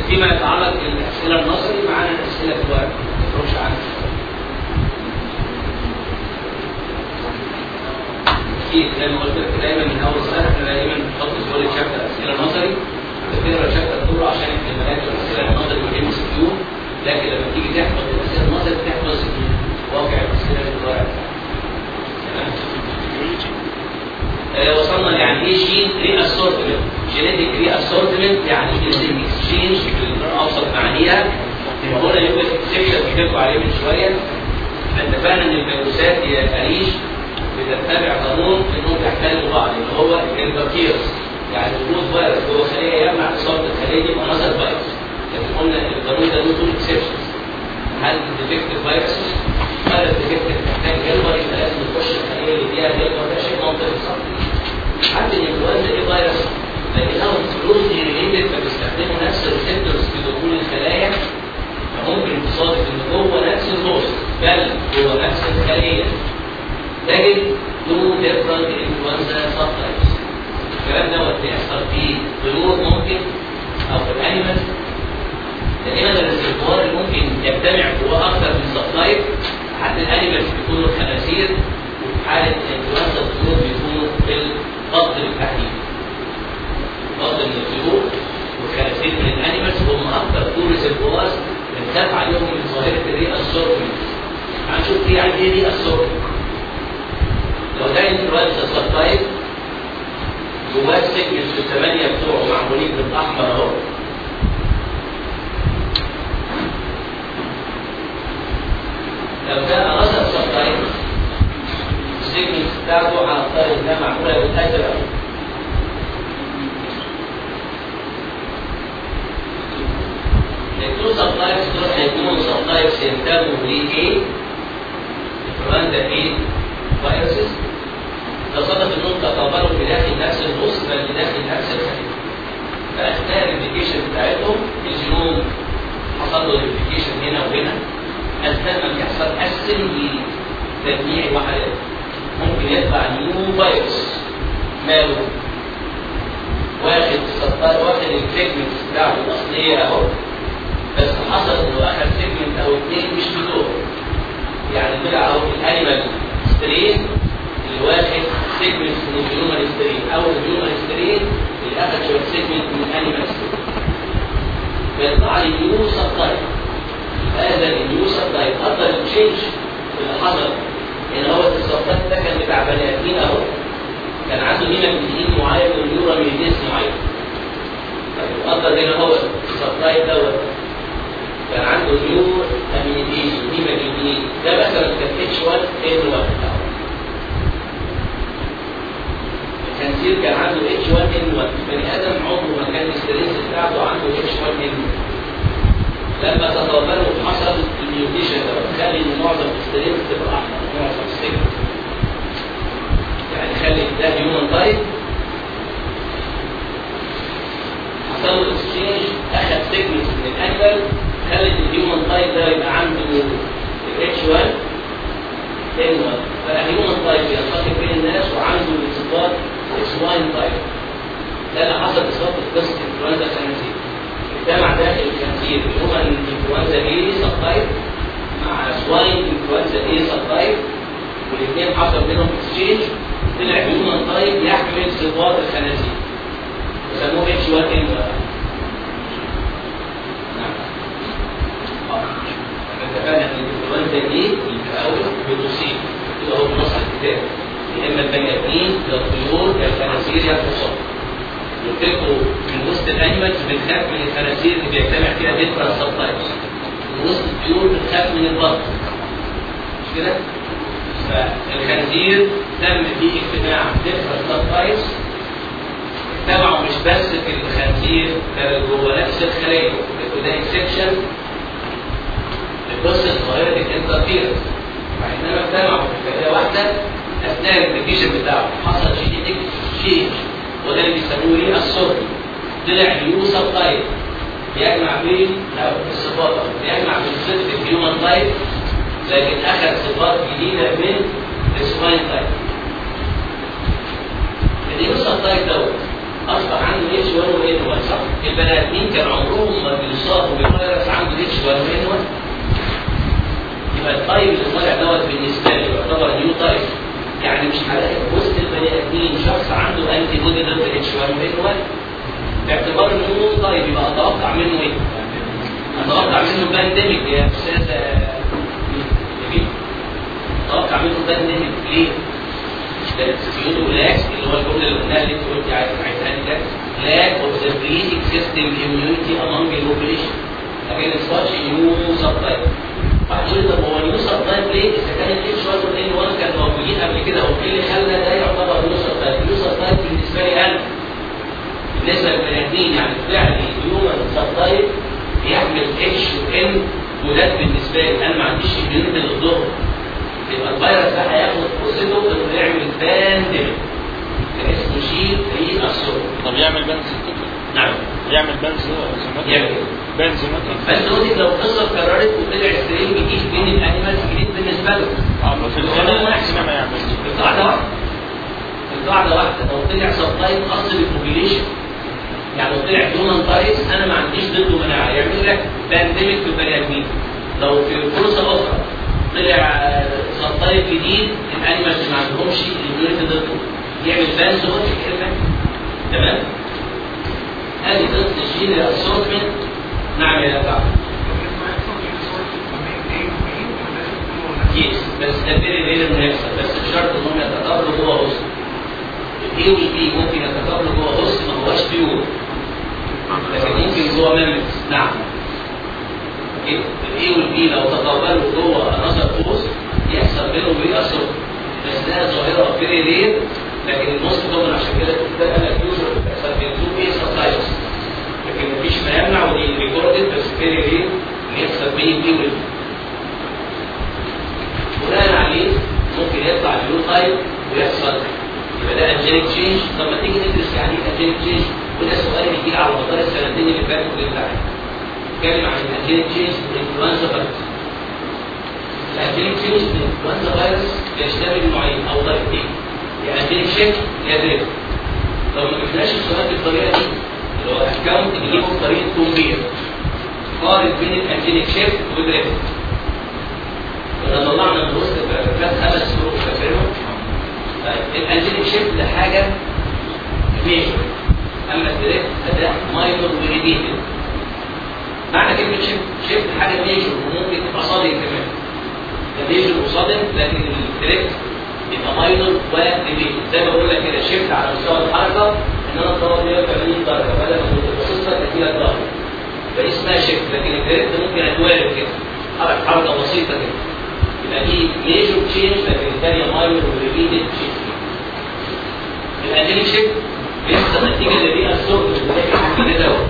فيما يتعلق بالأسئلة النظري معانا الأسئلة ما تخرجش عنها أكيد زي ما قلت لك دايما من أول سنة إحنا دايما بنحط في كل chapter أسئلة نظري. بتقرا ال chapter كله عشان الكلمات والاسئله النظري وال MC لكن لما تيجي تحفظ الأسئلة النظري بتحفظ واقع الأسئلة الورق تمام؟ وصلنا يعني إيه genetic reassortment genetic reassortment يعني genetic exchange ابسط معانيها. هنا يوجد exception بيحكوا عليه من شوية. اتفقنا ان الفيروسات هي الاريش بتتبع قانون انهم بيحتلوا بعض اللي هو ال interference يعني وجود فيروس جوه خلية يمنع إصابة الخليه دي بعناصر فيروس. لكن قلنا القانون ده له two exceptions ال defective فيروس ولا defective محتاج helper يبقى لازم تخش الخلية اللي فيها. helper ده شيء منطقي. صح حتى الانفلونزا دي فيروس لكنهم closely related فبيستخدموا نفس ال receptors في دخول الخلايا فممكن تصادف ان جوه نفس النص بل جوه نفس الخلية. تجد two different إنفلونزا subtypes الكلام دوت بيحصل في طيور ممكن أو في ال animal. دائما ال reservoir اللي ممكن يجتمع جواه أكثر من subtype حتى ال animals بيكونوا الخنازير وفي حالة الانفلونزا الطيور بيكونوا في البط بالتحديد البط من الطيور من ال animals هم أكثر two reservoirs بنخاف عليهم من ظاهره ال reassortment هنشوف يعني إيه reassortment لو ده انفلونزا subtype جواه ال segments الثمانيه بتوعه معمولين بالاحمر أهو. لو كان غسل سب السيجمنتس بتاعته على الطريق ده معموله بالازرق التو سب تايبس دول هيكونوا سب تايبس ينتموا لايه؟ انفلونزا إيه؟ إنهم في داخل نفس النص بل في داخل نفس بتاعتهم حصل له هنا وهنا أثناء ما بيحصل تجميع ممكن يطلع new virus ماله واخد سطار واخد ال segment بتاعته الاصليه اهو بس حصل انه اخد segment أو اثنين مش بتوعه يعني طلع اهو ال animal strain اللي واخد segment من ال human strain أو ال human strain اللي اخد شوية segment من ال animal strain فيطلع لي new subtype هذا ال new subtype افضل ال change اللي حصل إن هو ال subtype ده كان بتاع بني آدمين أهو. كان عنده hemagglutinin معين و neuraminidase معين طيب افضل هنا هو ال subtype دوت. كان عنده neuraminidase hemagglutinin ده مثلا كان H 1 N 1 الخنزير كان عنده H 1 N 1 بني آدم عمره ما كان ال strains بتاعته عنده H 1 N 1 لما تطوروا حصل ال mutation. ده خلي معظم ال strains تبقى احمر معظم ال segment يعني خلي ده human type حصل له exchange أخذ segment من ال animal خلت ال human type ده يبقى عنده H 1 N 1 فال human type ينتقل بين الناس وعنده الانصفاط إكس 1 type ده اللي حصل بالظبط في قصه انفلونزا الخنازير اجتمع داخل الخنزير human influenza A subtype مع swine influenza A subtype والاثنين حصل بينهم exchange طلع human type يحمل صفات الخنازير. وسموه H 1 N نعم. اتفقنا إن الإنفلونزا دي الأول بتصيب كده هو نص الكتاب يا إما البني آدمين يا الطيور يا الخنازير يا الحصان. وتبقوا من وسط ال animals بنخاف من الخنازير اللي بيجتمع فيها different subtypes من وسط الطيور بنخاف من البط مش كده؟ فالخنزير تم فيه اجتماع different subtypes اجتمعوا مش بس في الخنزير جوه نفس الخليه وده infection القصة الصغيره دي كانت تطير انما اجتمعوا في خليه واحدة أثناء ال replication بتاعه حصل genetic change وده اللي بيسموه إيه ال shift طلع subtype بيجمع بين الصفات بيجمع بين صفه ال human type لكن أخذ صفات جديده من ال swine type ال new subtype دوت أصبح عنده H 1 و N 1 صح؟ البني ادمين كان عمرهم ما بيصابوا بفيروس عنده H 1 و N 1 يبقى ال type اللي طالع دوت بالنسبة لي يعتبر new type يعني مش هلاقي وسط البني آدمين. شخص عنده antibody ضد H 1 و 1 باعتبار انه new type يبقى أتوقع منه إيه؟ أتوقع منه pandemic يا أستاذة جميل. أتوقع منه pandemic ليه؟ يقولوا lack اللي هو الجمله اللي قلناها اللي انت قلتي عايزها لي ده lack of the pre-existing immunity among the population. Against such new subtype هتقولي طب هو ال new subtype ليه؟ إذا كان ال H 1 وال N 1 كانوا موجودين قبل كده هو إيه اللي خلى ده يعتبر new subtype؟ new subtype بالنسبة لي أنا بالنسبة للبني ادمين يعني فعلي human subtype بيحمل H وان وده بالنسبة لي أنا ما عنديش اميونيتي ضدهم يبقى الفيروس ده هياخد فرصته إنه يعمل بانديميك اسمه شيل ري اسور طب يعمل بنز نعم يعمل بنز يعمل. بنزوماتيك فالدوتك لو القصة اتكررت وطلع له آه في الخلايا ما يعملش القاعدة واحدة القاعدة واحدة لو طلع سبتايب خاص بالبوبيليشن يعني لو طلع human types أنا ما عنديش ضده مناعه يعمل لك. pandemic في البني آدمين. لو في فرصة أخرى طلع subtype جديد ال animals ما عندهمش ال immunity ضده. يعمل panzootic كمان تمام؟ هذه ضد ال gene reassortment نعم يا دكتور yes بس ده very انه يحصل بس بشرط انهم يتقابلوا جوه غصن. الأي والبي ممكن يتقابلوا جوه غصن ما هواش بيور لكن ممكن جوه ميمز نعم. الأي والبي لو تقابلوا جوه عناصر غصن يحصل بينهم بيأثر بس ده ظاهرة فيري رير لكن الموست كومن عشان كده ده أنا يوجوال بتحصل بين تو إيه سبتايبس لكن مفيش ما يمنع ودي ريكوردد بس فيري رير إن يحصل بين البي والبي بناء عليه ممكن يطلع ال new type ويحصل. يبقى ده antigenic change طب ما تيجي ندرس يعني إيه antigenic change وده سؤال بيجي على مدار السنتين اللي فاتوا اللي بتاعي اتكلم عن الانجينيك تشينج والانفلونزا فيروس الانجينيك تشينج والانفلونزا فيروس بيشتمل نوعين أو طريقتين يا antigenic shift يا drift لو ما جبناش السؤال بالطريقة دي اللي هو account نجيبه بطريقة compare قارن بين ال antigenic shift و drift كنا طلعنا من وسط خمس فروق فاكرينهم؟ طيب ال antigenic shift ده حاجة major أما ال drift فده minor و repeated معنى كلمة shift shift حاجة major وممكن تبقى sudden كمان. ده major و sudden لكن ال drift يبقى minor و repeated زي ما بقول لك كده shift على مستوى الحركة إن أنا اطور 180 درجة بدل ما متوسطه تديها ظهر فدي اسمها shift لكن ال drift ممكن اتوالد كده. حركه حركة بسيطة كده. يبقى دي major change لكن الثانية minor و repeated change shift بيحصل نتيجة لبيئه اللي ده. دوت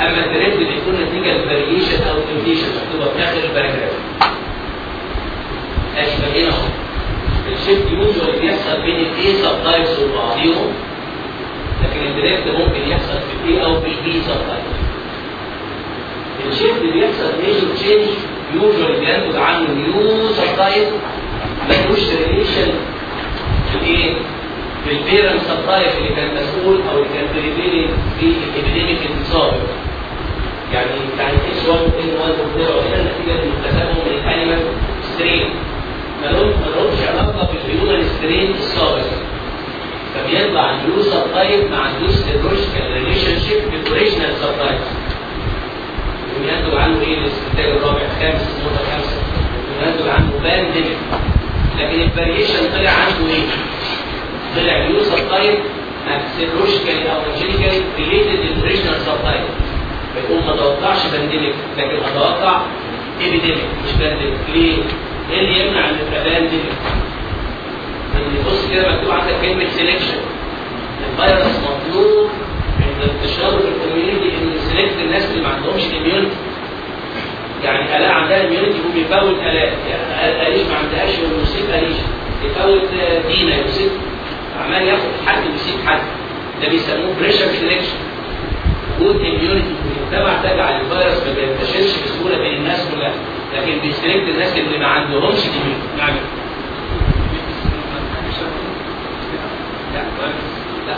اما ال drift بيكون نتيجة ل variation أو mutation مكتوبه في اخر ال paragraph اشبه هنا اهو ال shift usual بيحصل بين ال A subtypes وبعضيهم لكن ال drift ممكن يحصل في ال A أو في ال B subtypes ال shift بيحصل major change usual بينتج عنه new subtype ملوش relation؟ في ال parent subtype اللي كان مسؤول أو اللي كان prevailing في ال epidemic السابق يعني يعني H 1 N 1 طلعوا هنا نتيجه من ال animal ما لهم ما لهمش علاقه بال human strain السابق فبيطلع ال new subtype ما عندوش serological relationship بال original subtype وينتج عنه إيه الاستنتاج الرابع الخامس النقطة الخامسة وينتج عنه pandemic لكن ال variation طلع عنده إيه؟ طلع new subtype serologically أو antigenically related لل original subtype فيقوم ما اتوقعش pandemic لكن أتوقع epidemic مش pandemic ليه؟ إيه اللي يمنع إن يبقى pandemic؟ إن بص كده مكتوب عندك كلمة selection الفيروس مطلوب عند انتشاره في ال community انه ي select الناس اللي ما عندهمش immunity يعني الاء عندها immunity يقوم يفوت الاء يعني اليش ما عندهاش يصيب اليش يفوت دينا يصيب عمال ياخد حد ويسيب حد. ده بيسموه pressure selection وجود immunity في المجتمع تجعل الفيروس ما بينتشرش بسهولة بين الناس كلها. لكن بي select الناس اللي ما عندهمش immunity نعم. لا لا.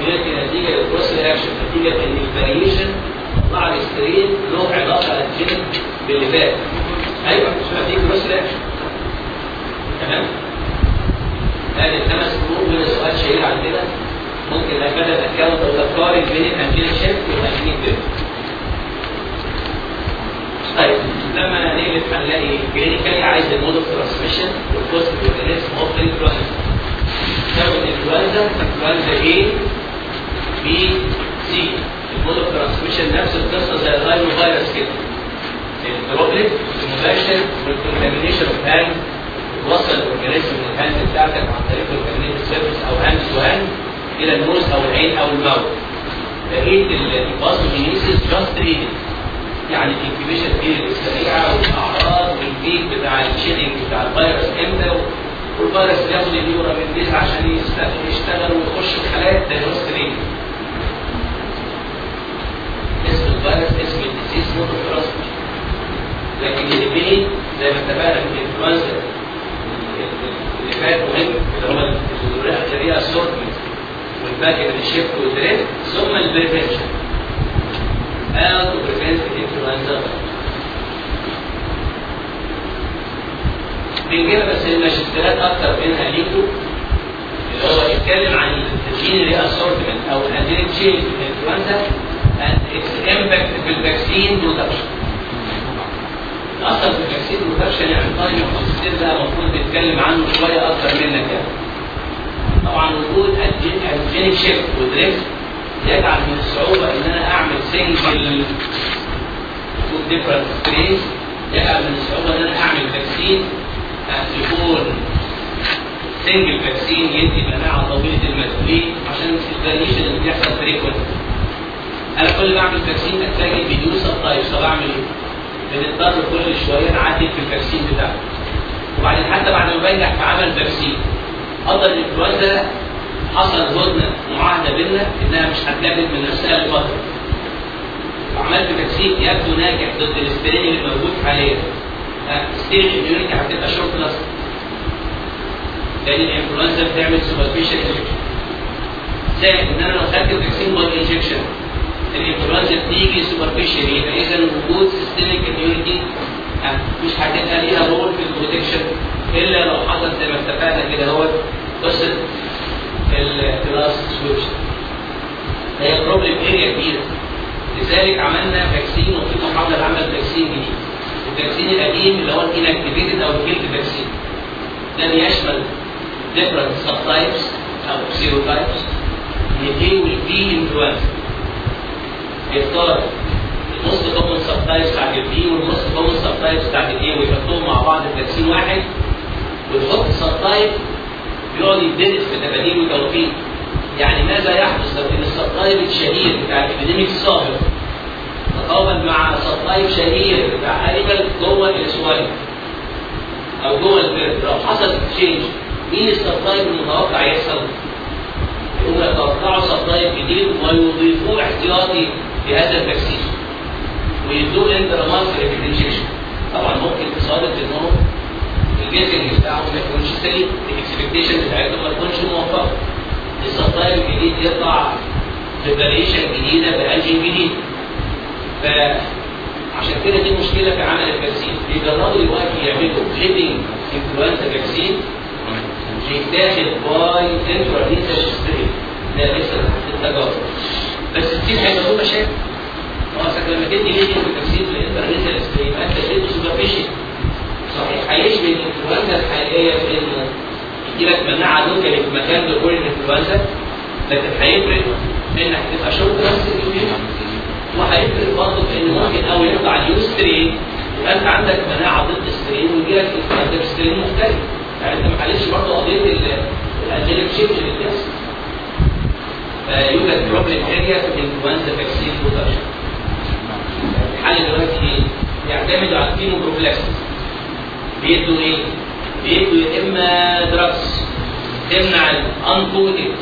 هي نتيجه لل cross reaction نتيجة ان ال variation طلع ال strain له علاقة الجين باللي فات. أيوه دي cross reaction تمام؟ هذه الخمس امور من السؤال شهير عندنا. ممكن افاد ال account أو تقارن بين ال antigenic shift وال antigenic drift طيب لما نقلب هنلاقي clinically عايز ال mode of transmission وال causative organism of influenza تاخد انفلونزا انفلونزا A B C ال mode transmission نفس القصة زي ال rhinovirus كده ال droplet المباشر وال contamination of hand توصل ال organism من ال hand بتاعتك عن طريق ال contamination surface أو hand to hand إلى ال nose أو العين أو ال mouth بقيه ال pathogenesis just reading يعني ال incubation period السريعه والاعراض وال peak بتاع ال shedding بتاع الفيروس إمتى والفيروس بياخد ال neuraminidase عشان يشتغل ويخش الخلايا ده just reading اسم الفيروس اسم ال disease mode transmission لكن اللي زي ما اتفقنا في الانفلونزا اللي فات مهم اللي هو ال reassortment والباكج ال shift وال drift ثم ال prevention how to prevent influenza بنجيبها بس الماجستيرات أكتر منها ليكو اللي هو يتكلم عن ال gene reassortment أو ال antigenic change في الانفلونزا. And its impact في ال vaccine production أصلا في ال vaccine production يعني طالب الماجستير ده المفروض بيتكلم عنه شوية أكتر منك يعني. طبعا وجود ال antigenic shift و drift يجعل من الصعوبة إن أنا أعمل single different strains يجعل من الصعوبة إن أنا أعمل vaccine يكون single vaccine يدي مناعة طويلة المدى عشان ال variation اللي بيحصل frequent أنا كل ما أعمل vaccine أتجه بدون subtypes طب أعمل إيه؟ بنضطر كل شوية نعدل في ال vaccine بتاعنا وبعدين حتى بعد ما بنجح في عمل vaccine قدر الانفلونزا حصل هدنه معاهدة بيننا إنها مش هتجدد من نفسها لفترة. وعملت vaccine يبدو ناجح ضد ال strain اللي موجود حاليا. still ال immunity هتبقى short last. لأن الإنفلونزا بتعمل superficial infection. زائد إن أنا لو خدت ال vaccine بال injection الانفلونزا بتيجي superficial يبقى إذا وجود systemic immunity مش هتبقى ليها role في ال protection إلا لو حصل زي ما اتفقنا كده هو. قصه ال class switch هي problem area كبيرة. لذلك عملنا vaccine وفي محاضره عمل vaccine جديد. ال vaccine القديم اللي هو ال inactivated أو ال killed vaccine ده بيشمل different subtypes أو serotypes. لل A وال B انفلونزا يختار النص كومن سبتايبس بتاعت البي والنص كومن سبتايبس بتاعت الاي ويحطوهم مع بعض في vaccine واحد. ويحط subtype يقعد يدرس في تباديل وتوفيق يعني ماذا يحدث لو إن ال subtype الشهير بتاع ال epidemic السابق تقابل مع subtype شهير بتاع animal جوه ال swine أو جوه ال bird؟ لو حصل change مين ال subtype المتوقع يحصل؟ يقوم يتوقعوا subtype جديد ويضيفوه احتياطي لهذا ال vaccine ويدوه intramuscular injection طبعا ممكن تصادف انهم ال guessing بتاعه ما يكونش سليم. ال expectation بتاعته ما تكونش موفقه ال subtype الجديد يطلع بريباريشن جديدة بانجين جديد. فعشان كده دي مشكلة في عمل ال vaccine بيجربوا دلوقتي يعملوا living انفلونزا فاكسين بيتاخد باي انترا ريسيرش ستريم ده لسه تحت التجارب بس ستيل هيبقى له مشاكل اصلك لما تدي ليدنج فاكسين بالانترا ريسيرش ستريم انت اديته سوبرفيشن صحيح هيشبه الانفلونزا الحقيقيه في انه يجي لك مناعة لوكالي في مكان دخول الانفلونزا لكن هيفرق انك تبقى شورت بس وهيفرق برضه في ان ممكن قوي يطلع نيو سترين يبقى انت عندك مناعة ضد ال strain ويجي لك انفلونزا ب strain مختلف. يعني أنت ما حلتش برضه قضية ال antigenic change اللي بتحصل. فيوجد problem area في الانفلونزا vaccine production الحل دلوقتي إيه؟ يعتمدوا على ال chemoprophylaxis بيدوا إيه؟ بيدوا يا إما drugs تمنع ال uncoating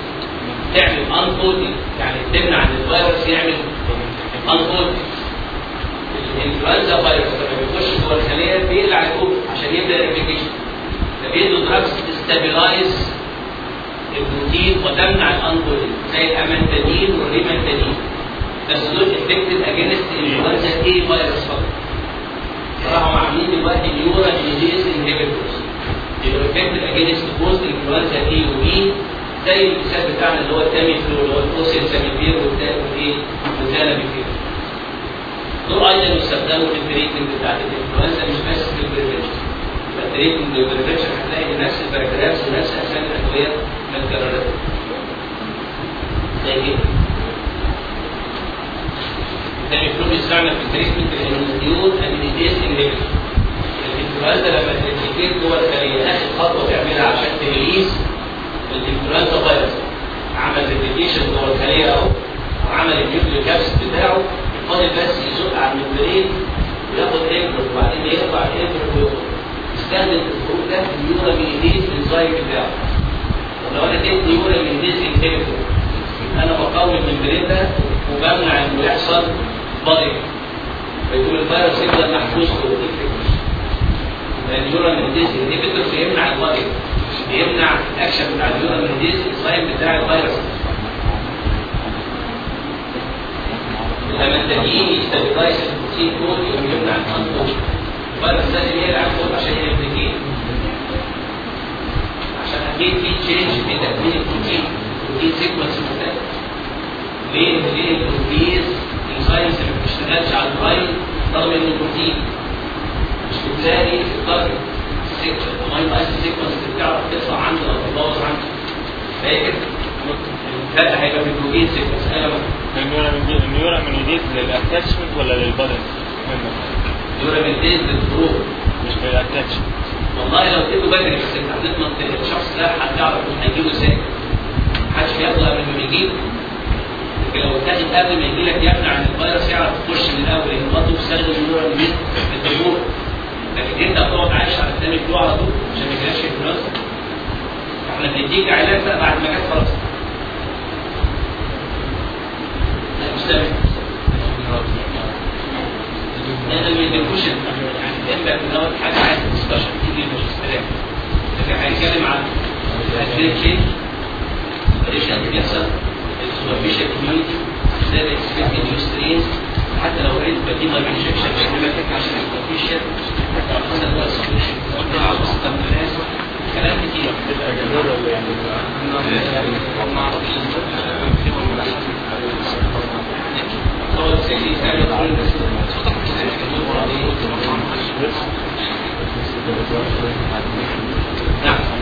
تعمل uncoating يعني تمنع إن الفيروس يعمل uncoating الإنفلونزا فيروس لما بيخش جوه الخلية بيقلع ال coat عشان يبدأ ال replication. فبيدوا drugs ت stabilize البروتين وتمنع ال uncoating زي ال amantadine وال rimantadine بس دول effective against انفلونزا A فيروس فقط راحوا عاملين دلوقتي neuraminidase inhibitors يبقوا effective against both انفلونزا A و B زي المثال بتاعنا اللي هو ال Tamiflu اللي هو ال oseltamivir والايه وال zanamivir دول أيضا يستخدموا في ال treatment بتاعت الانفلونزا مش بس في ال prevention يبقى ال treatment وال prevention هتلاقي نفس ال paragraphs ونفس اسامي الأدوية متكرره زي كده. ال Tamiflu بيستعمل في ال treatment neuraminidase inhibitor الانفلونزا لما ت infect جوه الخلية اخر خطوه تعملها عشان ت release الانفلونزا فيروس. عمل replication جوه الخلية أهو وعمل ال nucleocapsid بتاعه فاضل بس يزق على ال membrane وياخد envelope وبعدين يقطع ال envelope ويخرج استخدم الخروج ده ال neuraminidase enzyme بتاعه. طب لو أنا اديت neuraminidase inhibitor أنا بقوي ال membrane ده وبمنع انه يحصل budding فيكون الفيروس يفضل محبوس جوه ال neuraminidase inhibitor بيمنع ال budding بيمنع الأكشن بتاع ال neuraminidase ال enzyme بتاع الفيروس ال amantadine ي stabilize ال protein coat ويمنع ال uncoating الفيروس لازم يقلع ال coat عشان ي replicate أكيد في change في تكوين البروتين protein sequence مختلف ليه ليه ال protease ال enzymes اللي ما بتشتغلش على البراين رغم انه بروتين مش بتلاقي في التارجت الامينو اسيد سيكونس اللي بتعرف تطلع عنده أو تبوظ عنده فاكر؟ لا هيبقى في البروتين سيكونس أيوه النيورا من من جديد للاتاتشمنت ولا للبدن؟ يوراميديز للفروق مش للاتاتشمنت والله لو اديته بدري بس إنت هتضمن الشخص ده هتعرف هيجيبه إزاي محدش بياخده قبل ما بيجيبه لكن لو اتاخد قبل ما يجي لك يمنع ان الفيروس يعرف يخش من الأول برضه بيستخدم اليوراميد في الدمور لكن أنت هتقعد عايش على الدم بتوع على طول عشان ما يجيلكش انفلونزا إحنا بنديك علاج بقى بعد ما جت خلاص. لا مش تمام أنا ما يديكوش يعني انت بتدور حاجة عايز كارير شيء كارير شيء بيحصل السوبرفيشال كوميونتي ده بيكسبكت نيو ستريم حتى لو ريت بديل ما بنشكش بنعمل حاجة عشان السوبرفيشال حتى لو حصل بقى سوبرفيشال قلنا على وسط الناس كلام كتير. بتبقى جدول ولا يعني ما أعرفش نعم.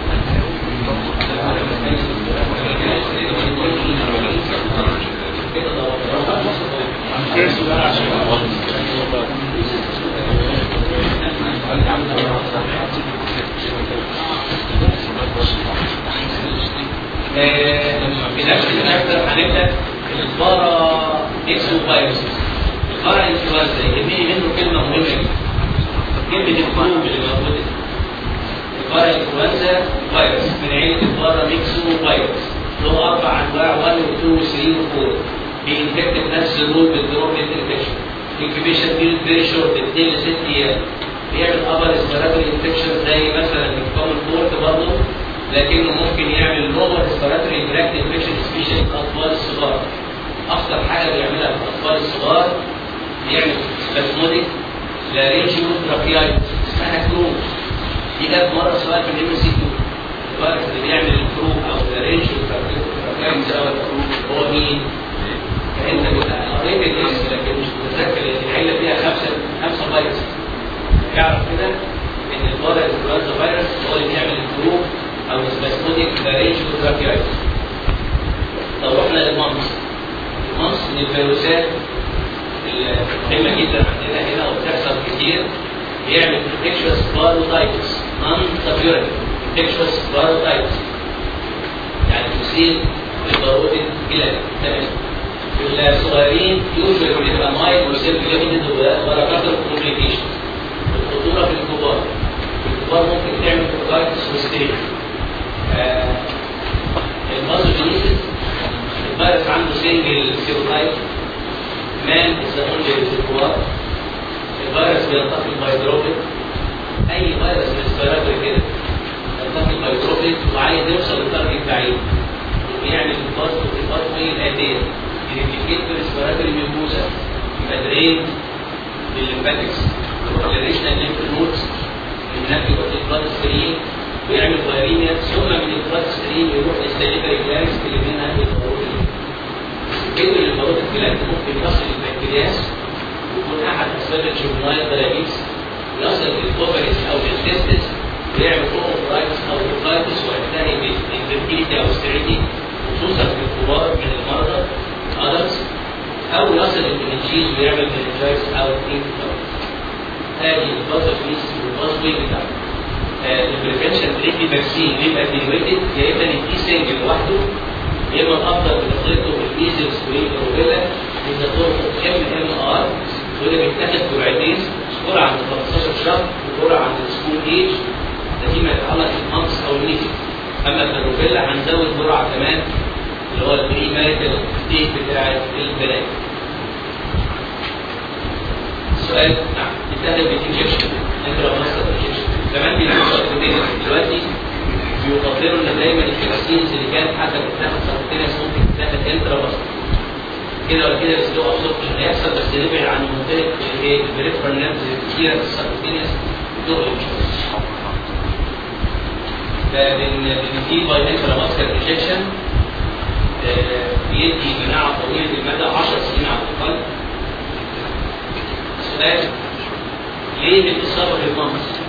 لما بنفس النفس هنبدا ال paramyxovirus ال paramyxovirus يهمني منه كلمه مهمه جدا كلمه ال croup اللي موجوده ال parainfluenza virus. من عيله ال paramyxovirus. له أربع أنواع 1 و 2 و 3 و 4 بي infect بنفس ال route بال droplet infection incubation period very short 2 ل 6 أيام. بيعمل upper respiratory infection زي مثلا ال common cold برضه لكنه ممكن يعمل lower respiratory tract infection especially في الاطفال الصغار. أخطر حاجة بيعملها في الاطفال الصغار بيعمل spasmodic laryngotracheitis اسمها croup دي جت مره سؤال في ال MCQ الفيروس اللي بيعمل ال croup أو laryngotracheitis أو ال croup هو مين؟ فانت قريت الاسم لكن مش متذكر العيله فيها خمسه خمسه فيروس يعرف كده ان ال parainfluenza virus هو اللي بيعمل ال croup أو ال spasmodic laryngotracheitis لو رحنا لل mumps ال mumps من الفيروسات المهمه جدا عندنا هنا وبتحصل كتير بيعمل infectious parotitis non suppurative infectious parotitis يعني تصيب بال parotid gland تمام الصغيرين usually بتبقى mild و self limited ولا كثر كومبليكيشن الخطوره في الكبار الكبار ممكن تعمل بروتايتس وستيج المازوجينيسيس الفيروس عنده سنجل سيروتايب مان از اونلي ريزرفوار الفيروس بينتقل بايدروبيك أي فيروس من السبيراتوري كده. ينتقل بايدروبيك وعايز يوصل للتارجت بعيد. ويعمل الباص والباص الاتيه ي replicate بال respiratory mucosa يبقى درين للليمفاتكس يروح لل regional lymph nodes من هناك يروح لل blood stream ويعمل viremia ثم من ال blood stream يروح لل salivary glands اللي منها ال parotid الكبر ال parotid gland ممكن يصل للبنكرياس ويكون احد اسباب ال juvenile diabetes يصل لل ovaries أو لل testes ويعمل oophoritis أو orchitis وينتهي بال infertility أو sterility خصوصا في الكبار من المرضى adults أو يصل لل meninges ويعمل meningitis أو encephalitis هذه ال pathogenesis وال pathway بتاعته. ال prevention by vaccine بيبقى attenuated يا إما نديه single لوحده يا إما الأفضل بتخلطه بال measles وال rubella اذا طرقه MMR وده بيتاخد جرعتين جرعه عند 15 شهر وجرعه عند ال school age ده فيما يتعلق بال mumps أو ال measles أما في ال rubella هنزود جرعه كمان اللي هو ال premarital state بتاع البنات. السؤال نعم بتاخد بال injection intramuscular injection. زمان بيعملوا دلوقتي بيفضلوا ان دايما ال vaccines اللي كانت حتى بتاخد subcutaneous ممكن تاخد intramuscular كده ولا كده بس ده مش هيحصل بس نبعد عن منطقه الايه البريفرال نيرفز الكتيره مش لأن إن آه، في بايلاترال ماسكر انجكشن بيدي مناعه طويله المدى 10 سنين على الأقل. السؤال ليه الاصابه المنص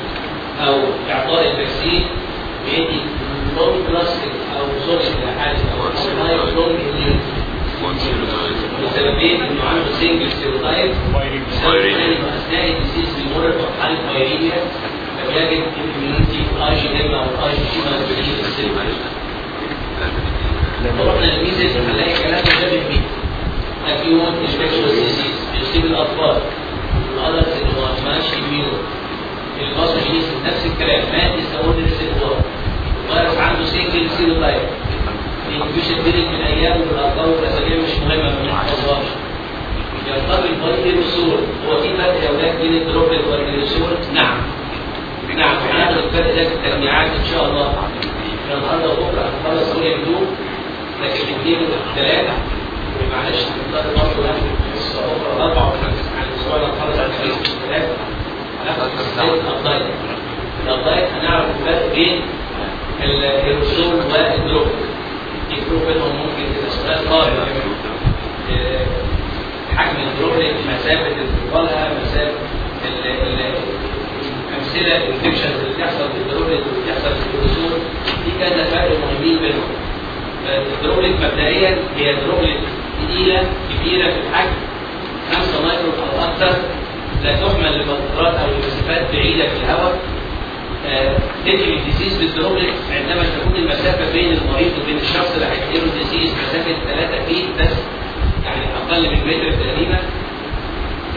أو إعطاء الفاكسين بيدي لونج لاستنج أو سوري حاجة أو لونج 1 سيروتايب وسببين انه عنده سنجل سيروتايب بايريديا اثناء الديزيز بيمر بمرحله بايريديا فبيجد اميونيتي اي جي أو اي جي ما لما رحنا للميزز هنلاقي الكلام ده بيبي اكيوت انفكشوس ديزيز بيصيب الاطفال الادلت انه ماشي ميون الباثوجينيس نفس الكلام ما ديس اوردر سيلوار عنده single serotype period من أيام والارقام والأسابيع مش مهمه ما بنحفظهاش ينتقل by aerosol هو في فرق يا أولاد بين ال droplet وال aerosol نعم. نعم هناخد الفرق ده في التجميعات إن شاء الله. النهارده وبكرة هنخلص اول يوم لكن الاثنين والثلاثة معلش نقدر برضه ناخد الأخرى الأربعة وخمسة على الأسبوع اللي هنخلص على والثلاثة هناخد هنعرف الفرق بين ال aerosol وال droplet ممكن سؤال طارئ حجم ال droplet مسافة انتقالها مسافة الأمثلة ال infections اللي بتحصل في ال droplet واللي بتحصل في الهيروسول دي كذا فرق مهمين بينهم. ال droplet مبدئيا هي droplet ثقيله كبيرة في الحجم 5 مايكرون أو أكثر لا تحمل لفترات أو لمسافات بعيدة في الهواء. تنقل ال disease بال droplet عندما تكون المسافة بين المريض وبين الشخص اللي هيجيله ال disease مسافة 3 feet بس يعني أقل من متر تقريبا.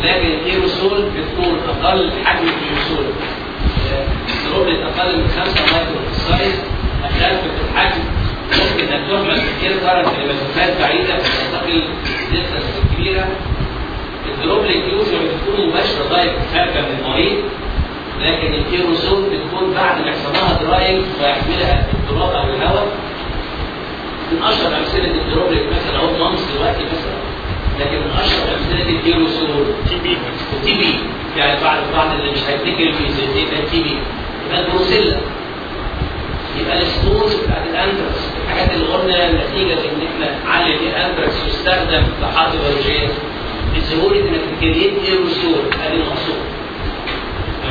لكن الايروسول بتكون أقل حجم ال aerosol droplet أقل من 5 مايكرون في السايز اخف في الحجم ممكن ان تحمل في air current لمسافات بعيدة فتنتقل distance كبيرة. ال droplet usually بتكون مباشرة direct خارجه من المريض. لكن الايروسول بتكون بعد ما يحصل لها drying ويحملها التراب أو الهواء. من أشهر أمثلة ال droplet مثلا أهو mumps دلوقتي مثلا. لكن من أشهر أمثلة ال aerosol TB TB يعني بعض بعض اللي مش هيفتكر ال measles يبقى TB يبقى البروسيلا. يبقى ال spores بتاعت الانتركس الحاجات اللي قلنا نتيجة إن إحنا علم الانتركس يستخدم كحرب بيولوجيه بسهوله إنك ت create aerosol ادي المقصود.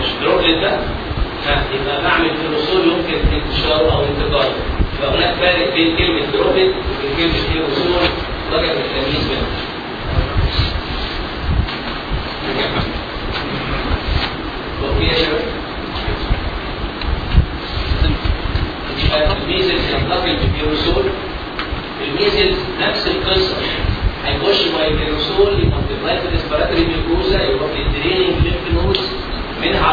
مش droplet ده يبقى بعمل ايروسول يمكن انتشاره أو انتقاله يبقى هناك فارق بين كلمة droplet وبين كلمة ايروسول درجه التمييز بينهم. okay يا شباب ال measles ينتقل بالبيروسول ال measles نفس القصة. هيخش مع البيروسول ي multiply في ال respiratory mucosa يروح لل draining lymph nodes منها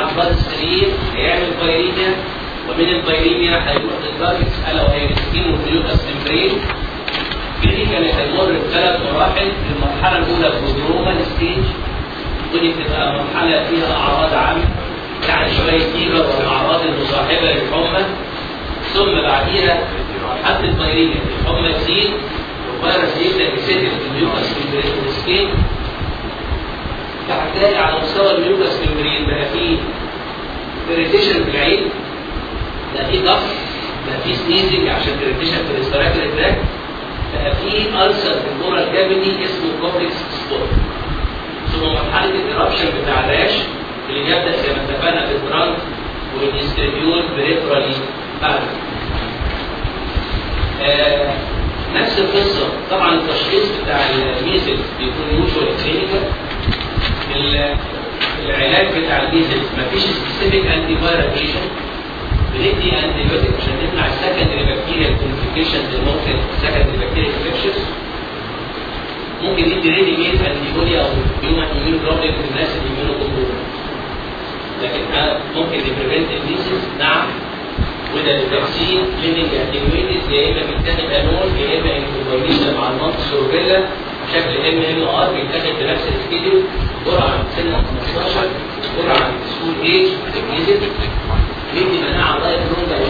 لل stream هيعمل viremia ومن ال viremia هيروح لل targets الا وهي ال skin وال mucous membrane دي كانت هتمر بثلاث مراحل المرحلة الأولى prodromal stage ودي بتبقى مرحلة فيها أعراض عامه يعني شوية fever والاعراض المصاحبه للحمى. ثم بعديها مرحله الفيروس الحمى تزيد والفيروس يبدا ي seed في ال mucous membrane وال skin فهتلاقي على مستوى ال mucous membrane بقى فيه irritation في العين بقى فيه ضغط بقى فيه sneezing عشان irritation في ال respiratory tract بقى فيه ulcer في ال oral cavity اسمه Koplik's spots ثم مرحلة ال eruption بتاع ال rash اللي يبدأ زي ما اتفقنا بال trunk وي distribute peripherally بعد. آه نفس القصة. طبعا التشخيص بتاع ال measles بيكون usually clinical العلاج بتاع ال measles مفيش specific antiviral agent بندي antibiotic عشان نمنع ال secondary bacterial complication اللي ممكن secondary bacterial infections ممكن ندي ريدي ميت انتي أو هيومن اميون بروبلم في الناس اللي اميونو لكن ممكن نبريفنت الميسز نعم. وده الفاكسين ليفنج اتنويتد يا إما بيتاخد انول يا إما انكوبايليشن مع المنطقة سوربيلا شكل ام ام ار بيتاخد بنفس السكيدول جرعه سن 15 جرعه سكول ايج نزل بيدي مناعه لايف لونج أو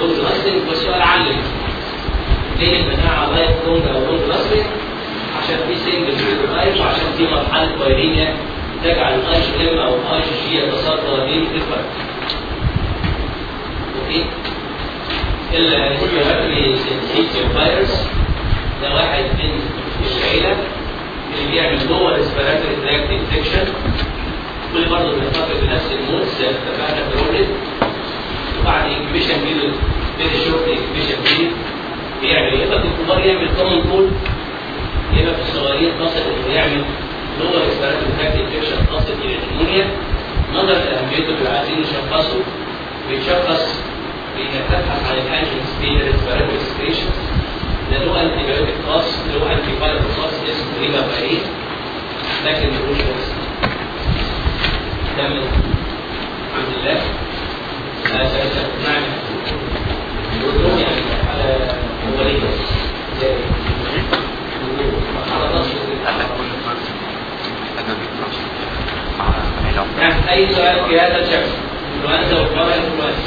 لونج لاستنج والسؤال علم ليه المناعه lifelong أو long lasting عشان في single type وعشان في مرحله viremia تجعل الاي جي ام أو الاي جي جي يتصدى للفيروس okay ال respiratory syncytial فيروس ده واحد من العيلة اللي بيعمل جوه ال respiratory tract infection كل برضه بنتفق بنفس ال mode زي ما اتفقنا في رولد وبعد incubation period very short incubation period بيعمل يا في الكبار يعمل common cold إما في الصغيرين تصل إنه يعمل lower respiratory tract infection تصل إلى ال pneumonia نظرا لاهميته اللي عايزين نشخصه بيتشخص بانك تبحث عن ال antigens في ال respiratory secretions ده له antibiotic خاص له antivirus خاص اسمه ribavirin لكن ملوش اسم كمل الحمد لله. نعم. الودروم يعني مرحلة نصف نعم. أي سؤال في هذا الشكل إنفلونزا وكبار إنفلونزا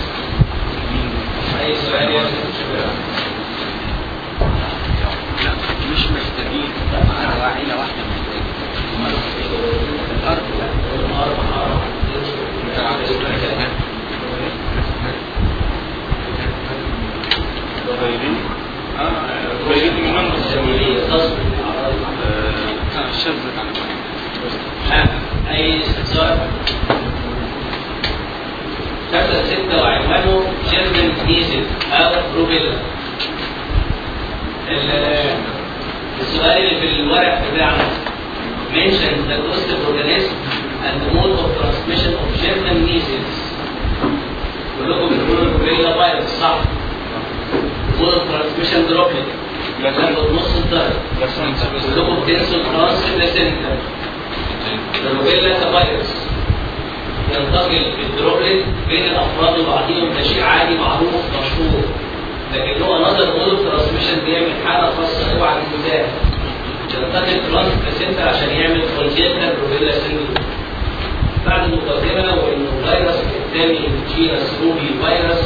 أي سؤال يا شباب مش محتاجين على عيلة واحدة قليلين آه قليلين من منطقة شذت على أي استفسار؟ شابتر ستة وعنوانه جيرمن ميزل أو روبيلا. ال- السؤال اللي في الورق بتاعنا mention the host organism and the mode of transmission of German measles. كلكم بتقولوا ال rubella فيروس صح؟ mode of transmission droplet بتاخد نص الدرجه كلكم بتنسوا trans placenta ال rubella كفيروس ينتقل بال droplet بين الأفراد وبعضهم ده شيء عادي معروف مشهور. لكن له another mode transmission بيعمل حالة خاصة اوعى تنساها ينتقل trans placenta عشان يعمل congenital rubella syndrome بعد المقدمه وإنه فيروس الثاني genus rubivirus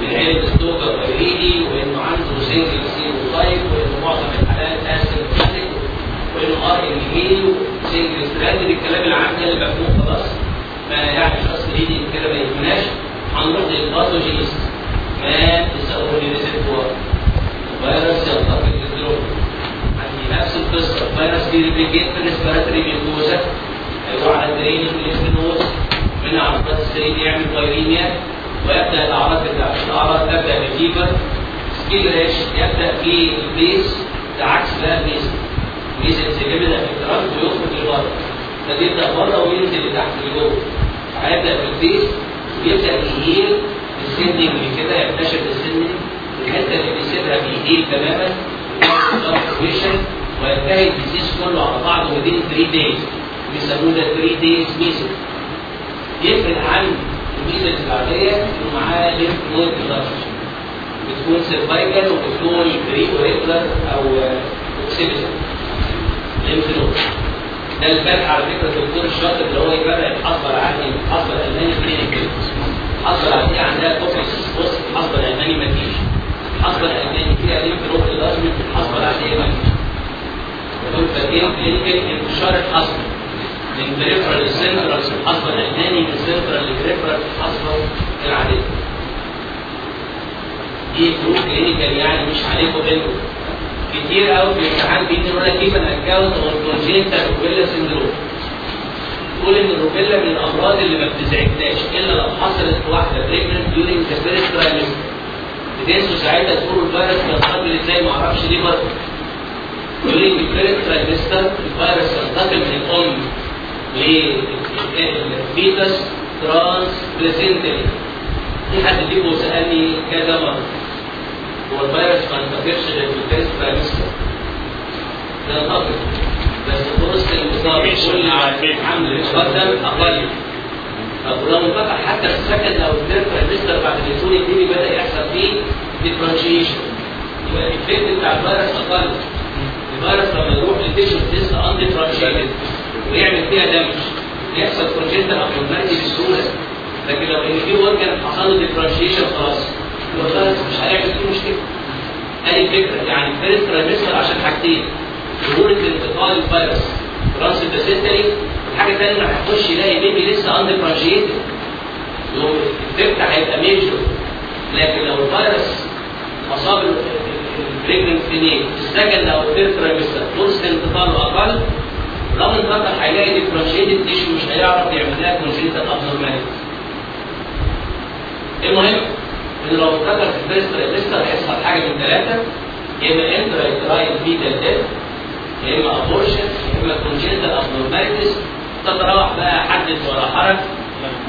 من عيله togaviridae وإنه عنده single serotype وإنه معظم الحالات asymptomatic وإنه RNA single strand الكلام العام ده اللي مفهوم خلاص. ما يعني شخص ايدي كده ما يهمناش هنروح لل pathogenesis ما تسألوا لي respiratory فيروس ينتقل لل droplet عندي نفس القصة. فيروس بي replicate في ال respiratory mucosa هيروح على الدرينج والانفلونز من اعراض السرير يعمل فايريميا ويبدأ الأعراض بتاعت الأعراض تبدأ بفيفر سكيل ريش يبدأ في ده عكس بقى البيس. البيس في التراك ويخرج لبره فبيبدأ بره وينزل لتحت لجوه هيبدا في ويبدا يهيل. السندنج كده يكتشف السندنج الحته اللي بيسيبها بيهيل تماما وينتهي ال disease كله على بعضه within 3 days. بيسموه ده 3 days measles. يفرق عن ال measles العاديه انه معاه lymph node بتكون cervical وبتكون preauricular أو occipital lymph node ده الفرق على فكرة الدكتور الشاطر اللي هو يفرق العادي من الحصبه الالماني clinical الحصبه العاديه عندها Koplik spots الحصبه الالماني ما فيش. الحصبه الالماني فيها lymph node reaction الحصبه العادية ما فيش. دول فرقين clinical انتشار الحصبه من peripheral لل central في الحصبه الالماني من central ل peripheral في الحصبه العادية. دي فروق clinical يعني مش عليكم أنتوا كتير قوي في الامتحان بيجي يقول لك كيف أو ال congenital rubella syndrome تقول ان ال rubella من الأمراض اللي ما بتزعجناش إلا لو حصلت واحدة pregnant during the first trimester بتنسوا ساعتها تقولوا الفيروس بينتقل إزاي ما أعرفش ليه برضه during ال first trimester الفيروس ينتقل من الأم لل fetus transplacentally في حد فيكم سألني كذا مرة. هو الفيروس ما انتقلش غير في ال first trimester نقل بس فرصه الانتصاب كل عمل مقدم طب ولو انتقل حتى ال second أو ال third trimester بعد الدخول الديني بدا يحصل فيه differentiation يبقى ال effect بتاع الفيروس أقل الفيروس لما يروح ل tissue لسه undifferentiated ويعمل فيها damage يحصل congenital abnormality بسهوله لكن لو ان في organ حصل له differentiation خلاص الفيروس مش هيعمل فيه مشكله ادي الفكرة يعني ال first trimester عشان حاجتين ظهور انتقال الفيروس. transplacentally الحاجة الثانية انه هيخش يلاقي baby لسه undifferentiated يوم ال effect هيبقى major لكن لو الفيروس اصاب ال pregnant في ال second أو ال third trimester فرصه انتقاله أقل لو انتقل هيلاقي differentiated tissue مش هيعرف يعمل لها congenital abnormality المهم إن لو انتقل في ال first trimester هيحصل حاجة من ثلاثة يا إما intrauterine fetal death يا إما abortion يا إما congenital abnormalities تتراوح بقى حدث ولا حرج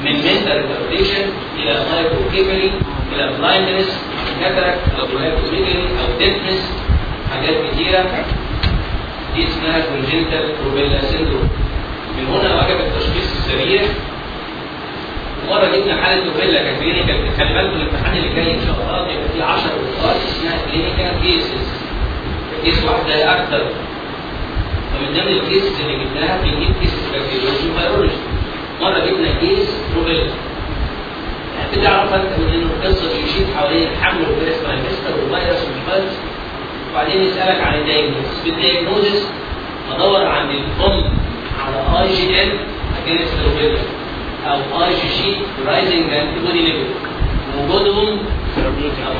من mental retardation إلى microcephaly إلى blindness cataract أو micromegaly أو deafness حاجات كتيرة. دي اسمها congenital rubella syndrome من هنا وجب التشخيص السريع. مرة جبنا حالة rubella كانت clinical خلي بالكم الامتحان اللي جاي إن شاء الله بيبقى فيه 10 نقاط اسمها clinical cases كيس واحدة أكثر فمن ضمن الكيسز اللي جبناها بنجيب كيسز بكتيريولوجي وفيرولوجي مرة جبنا كيس روبيلا. بتعرف أنت من انه القصة بيشيد حوالين الحمل والفيروس مانيفستر والفيروس والفيروس وبعدين يسألك عن الدايجنوز بالدايجنوزس ادور عند الأم على آي جي ام اجينست روبيلا أو آي جي جي رايزنج انتي بودي ليفل وجودهم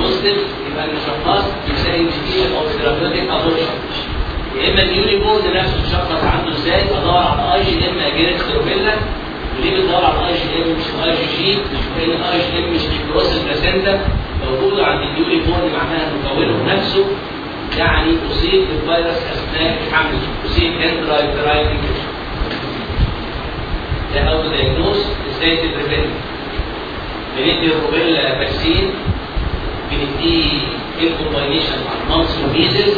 positive يبقى المشخص يساوي indication of therapeutic abortion يا إما ال newly born نفسه تشخص عنده إزاي أدور على IgM against rubella وليه بتدور على ال IgM مش الاي جي جي لأن ال IgM مش بي cross ال placenta موجوده عند ال newly born معناها مكونه نفسه يعني أصيب بالفيروس أثناء الحمل أصيب infection ده how to diagnose إزاي ت prevent بندي ال rubella vaccine بنديه combination مع ال mumps وال measles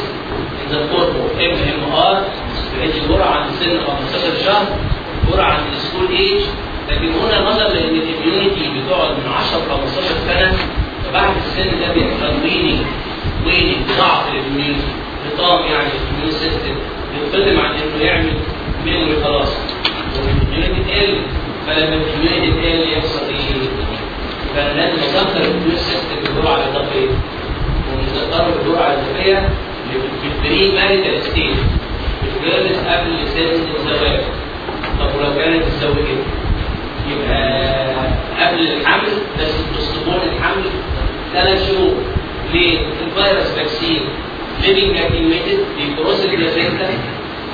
in the form of MMR بتدي جرعة عند سن 15 شهر جرعة عند ال school age لكن هنا نظرا لأن ال immunity بتقعد من 10 ل 15 سنة فبعد السن ده بيحصل waning waning ضعف ال immunity نظام يعني ال immune system ينقدم عن إنه يعمل memory خلاص وال immunity تقل فلما ال immunity تقل يحصل إيه؟ فانا لازم اذكر ال immune system بالجرعة الاضافية ونذكره بالجرعة الاضافية في ال premarital stage ال girls قبل سن الزواج. طب ولو كانت اتزوجت يبقى قبل الحمل بس تستقون الحمل ثلاث شهور. ليه؟ الفيروس vaccine. living attenuated بي cross ال placenta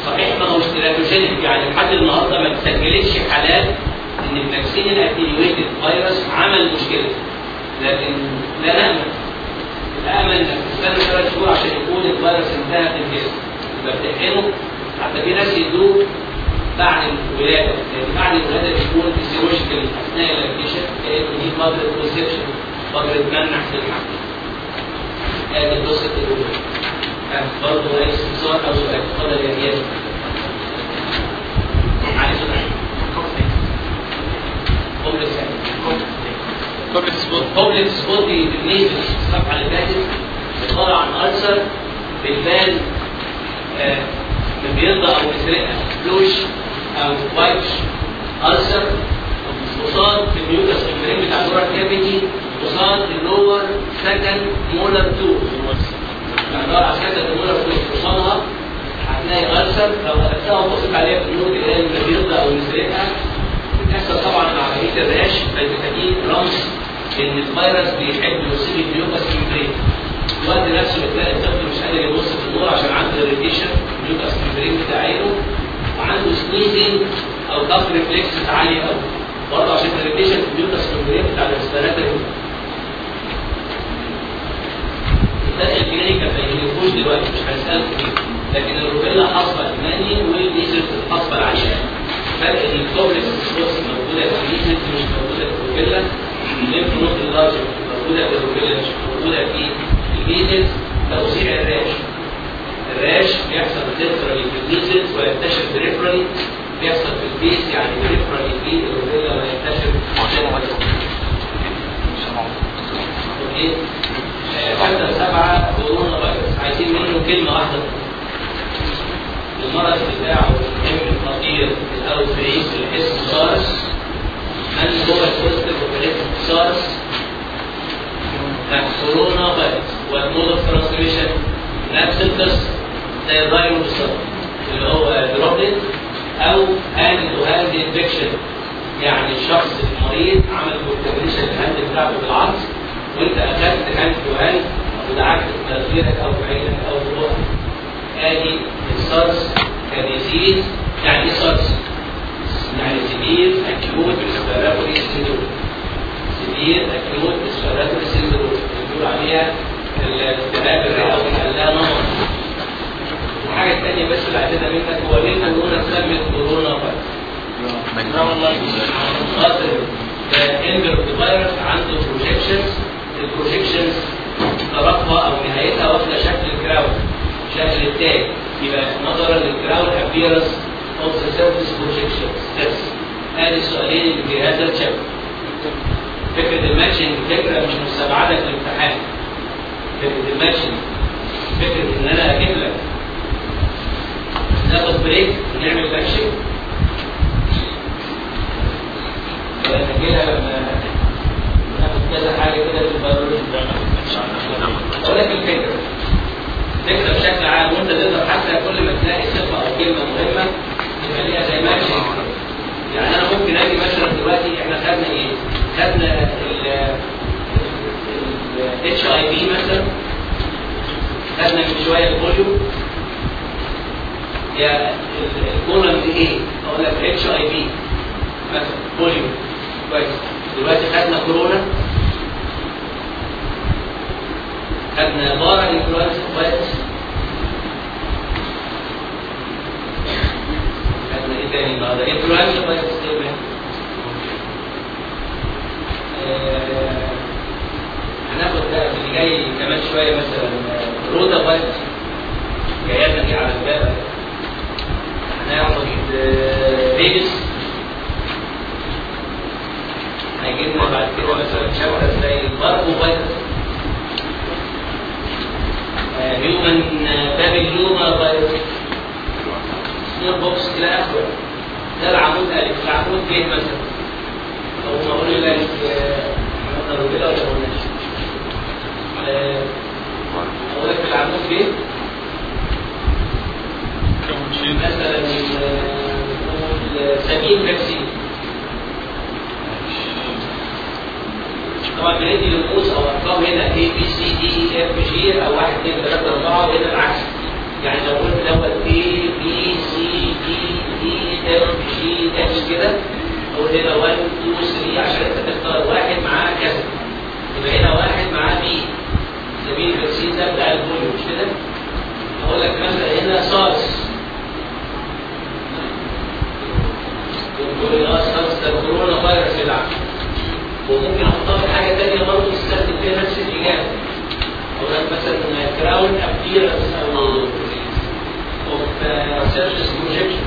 صحيح ما هوش teratogenic يعني لحد النهارده ما تسجلتش حالات إن ال vaccine ال attenuated فيروس عمل مشكلة لكن لا نأمل الامل إنك تستنى ثلاث شهور عشان يكون الفيروس انتهى في الجسم. يبقى بتحقنه حتى في ناس يدوه بعد الولاده لأن بعد الولاده بيكون physiological أثناء ال lactation كأنه دي فترة contraception فترة منع في الحمل هذه قصة الولاده. برضه اي استفسار أو سؤال اتفضل يا اياد معلش قبل السنة Koplik spot Koplik spot دي بالنسبة الصفحة اللي فاتت عبارة عن ulcer بتبان آه، بيضة أو مزرقة bluish أو whitish ulcer قصاد ال mucous membrane بتاع ال oral cavity قصاد اللور سكند مولر تو. يعني دور على سكند مولر تو قصادها هتلاقي ألسر لو قلبتها وبصت عليها في النور اللي البيضة أو المسرقة بتحصل طبعا مع عملية الرياش فالبتادين رمز إن الفيروس بيحب يصيب الميوكس المرين الوقت نفسه بتلاقي الطفل مش قادر يبص في النور عشان عنده ريديشن الميوكس المرين بتاع عينه وعنده سنيزنج أو كف ريفلكسز عاليه قوي برضه عشان ال irritation في ال mucous membrane بتاع ال respiratory الفرق ال clinical ما دلوقتي مش هنسالكم لكن ال rubella حصبه الماني وال measles الحصبه العشان فرق إن ال Koplik's spots موجودة في ال measles مش موجودة في ال rubella ال lymph node ال large موجودة في ال rubella مش موجودة في ال measles توزيع ال rash ال rash بيحصل centrally في ال measles وينتشر peripherally بيحصل في البيس يعني بريفرالي في الروبيلا وينتشر أوكي؟ حتى سبعة كورونا فيروس عايزين منه كلمة واحدة. المرض بتاعه المهم الخطير الأول فريق الاسم سارس من هو البوزيتيف وكاليتيف سارس كورونا فيروس اوف ترانسميشن نفس القصة زي ال rhino بالظبط اللي هو droplet أو hand to hand infection يعني الشخص المريض عمل contamination ال hand بتاعته بالعطس وانت أخذت hand to hand ودعكت في أو في عينك أو في ادي السارس ك disease يعني سارس؟ يعني severe acute respiratory syndrome severe acute respiratory syndrome بنقول عليها الالتهاب الرئوي قال لها نمط الحاجة الثانية بس اللي عايزينها منك هو ليه كورونا سمت corona virus؟ لا والله. خاطر اندر فيروس عنده projections ال projections طرفها أو نهايتها واخده شكل ال crown شكل التاج. يبقى نظرا لل crown appearance of the surface projections بس ادي السؤالين اللي في هذا ال chapter فكرة ال matching فكرة مش مستبعدة في الامتحان. فكرة ال matching فكرة إن أنا أجيب لك. ناخد break ونعمل matching نجيلها لما ناخد كذا حاجة كده في البيولوجي. أقول لك الفكرة. الفكرة بشكل عام وانت تقدر حتى كل ما تلاقي صفه أو كلمة مهمة يبقى ليها زي ماتش يعني أنا ممكن أجي مثلا دلوقتي إحنا خدنا إيه؟ خدنا ال اتش اي بي مثلا. خدنا من شوية البوليو يا الكولم دي إيه؟ أقول لك اتش اي بي مثلا بوليو كويس. دلوقتي خدنا كورونا. خدنا بارا الكلاس كويس خدنا إيه تاني؟ بارا انترايز كويس ستيبل هناخد ده اللي جاي كمان شوية مثلا. رودا بايت جاية دي على الباب. هناخد آه، فيجس هيجي لنا بعد كده مثلا شوكه زي الباربو بايت آه، هيومن باب اللغة سنير بوكس إلى آخره. ده العمود ألف العمود ب مثلا. أو ما أقول لك مثلا كده ولا ما آه، أقول لك العمود ب مثلا آه، نقول سبعين نفسي طبعا بندي رموز أو ارقام هنا اي بي سي دي اف جي أو 1 2 3 4 وهنا العكس. يعني لو قلت الأول اي بي سي دي اي اف جي اتش كده أو هنا 1 2 3 عشان أنت تختار واحد معاه كذا. يبقى هنا واحد معاه بي سبيل التكسير ده بتاع البوليو مش كده؟ أقول لك مثلا هنا سارس ال polio SARS ده corona virus وممكن اختار حاجة ثانية برضه تستخدم فيها نفس الاجابه أقول مثلا crown appearance أو of surface projection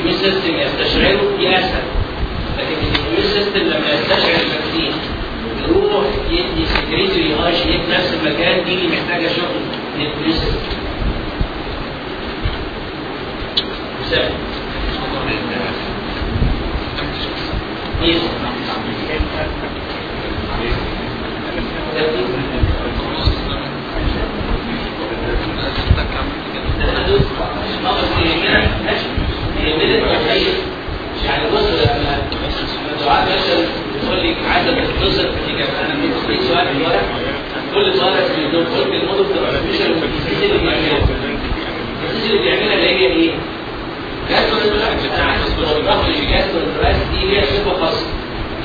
الاميون سيستم يستشعره يأسف لكن الاميون سيستم لما يستشعر الفاكسين يروح يدي سكريتري هاش في نفس المكان دي اللي محتاجة شغل. للاميون سيستم مساعد يميل التخيل يعني بص لما الدعاء مثلا بيقول لك عدد النظر نتيجه أنا من كل واحد ورق كل طالب من دول كل الموضوع بتبقى مش اللي بيعملها اللي بيعملها اللي هي إيه؟ جاسم الدراسي أنا عايز أقول لك جاسم الدراسي دي هي صفه خاصه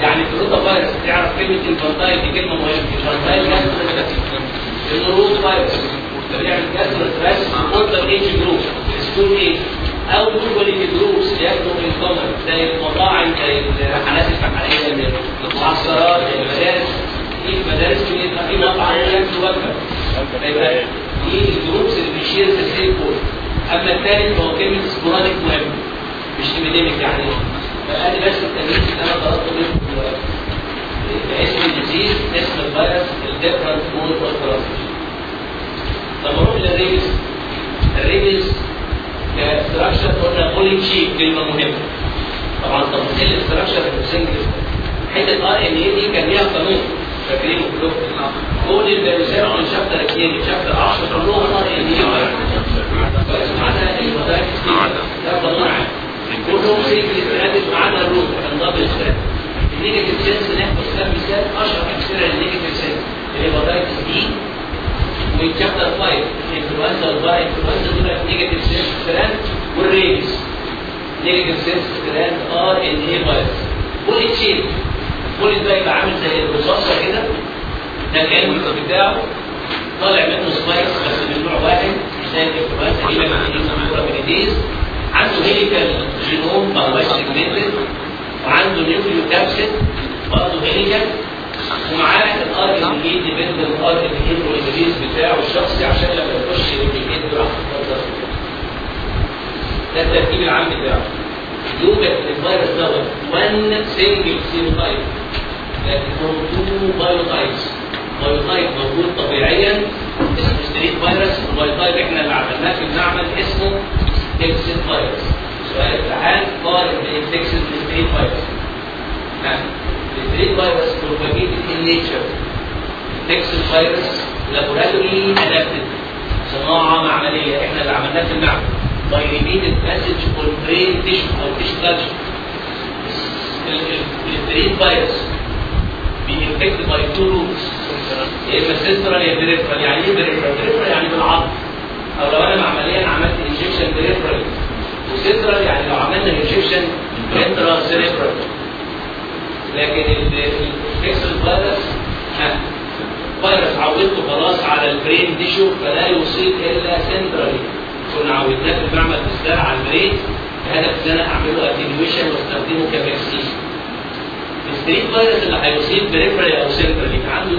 يعني في الروتا فايروس تعرف كلمه الفانتايل دي كلمه مهمه الفانتايل جاسم الدراسي الروتا فايروس بيعمل جاسم الدراسي وانت إيه جروب اسمه إيه؟ أو بالنسبة للدروس ياخدوا من الضمن زي المطاعم زي الرحلات الفعاليه زي المعسكرات المدارس. في مدارس كتير في مطعم ياكل وجبه دي الدروس اللي بتشير تسليم كله أما الثالث هو كلمة سبوراديك مهم. مش ايبيديميك يعني. فأنا بس التمرين اللي أنا طلبته منكم اسم الديزيز اسم الفيروس الديفرنت مود اوف طب أروح للريمز الريمز كستراكشر قلنا بولي شيب كلمه مهمه طبعا تفاصيل الاستراكشر سنجل حتة ار إن اي دي كان ليها قانون. فاكرينه كلكم كل الفيروسات من شابتر 2 لشابتر 10 كلهم ار إن اي معناها المدارك ده قانون عام كلهم single strand ما عدا ال rota كان double strand ال negative sense ناخد كام مثال أشهر امثله لل negative sense ال hepatitis D من chapter 5 الانفلونزا وال parainfluenza دول negative sense strand وال rabies negative sense strand RNA virus bullet shape bullet ده يبقى عامل زي الرصاصه كده ده كان بتاعه طالع منه spikes بس من نوع واحد مش زي الانفلونزا دي لما بتيجي عنده helical genome ما هوش segmented وعنده nucleocapsid برضه helical ومعاه ال RNA dependent RNA بتاعه الشخصي عشان لما يخش راح ده التركيب العام بتاعه. يوجد الفيروس دوت 1 single serotype لكن هو 2 biotypes biotype موجود طبيعيا. اسمه street virus وال biotype إحنا اللي عملناه في المعمل اسمه fixed virus سؤال الامتحان قارن بين fixed وال street virus ال street virus propagated in nature. fixed virus laboratory adapted صناعة معملية. إحنا اللي عملناه في المعمل. By repeated passage on brain tissue أو tissue culture ال street virus بي infect by two routes يا اما سنترال يا peripheral يعني إيه peripheral؟ peripheral يعني بالعض أو لو أنا عمليا عملت injection peripheral و central يعني لو عملنا injection intracerebral لكن ال fixed virus فيروس عودته خلاص على ال brain tissue فلا يصيب إلا centrally. كنا عودناه في المعمل بالذات على ال brain بهدف إن أنا أعمله attenuation واستخدمه ك vaccine ال street virus اللي هيصيب peripheral أو centrally عنده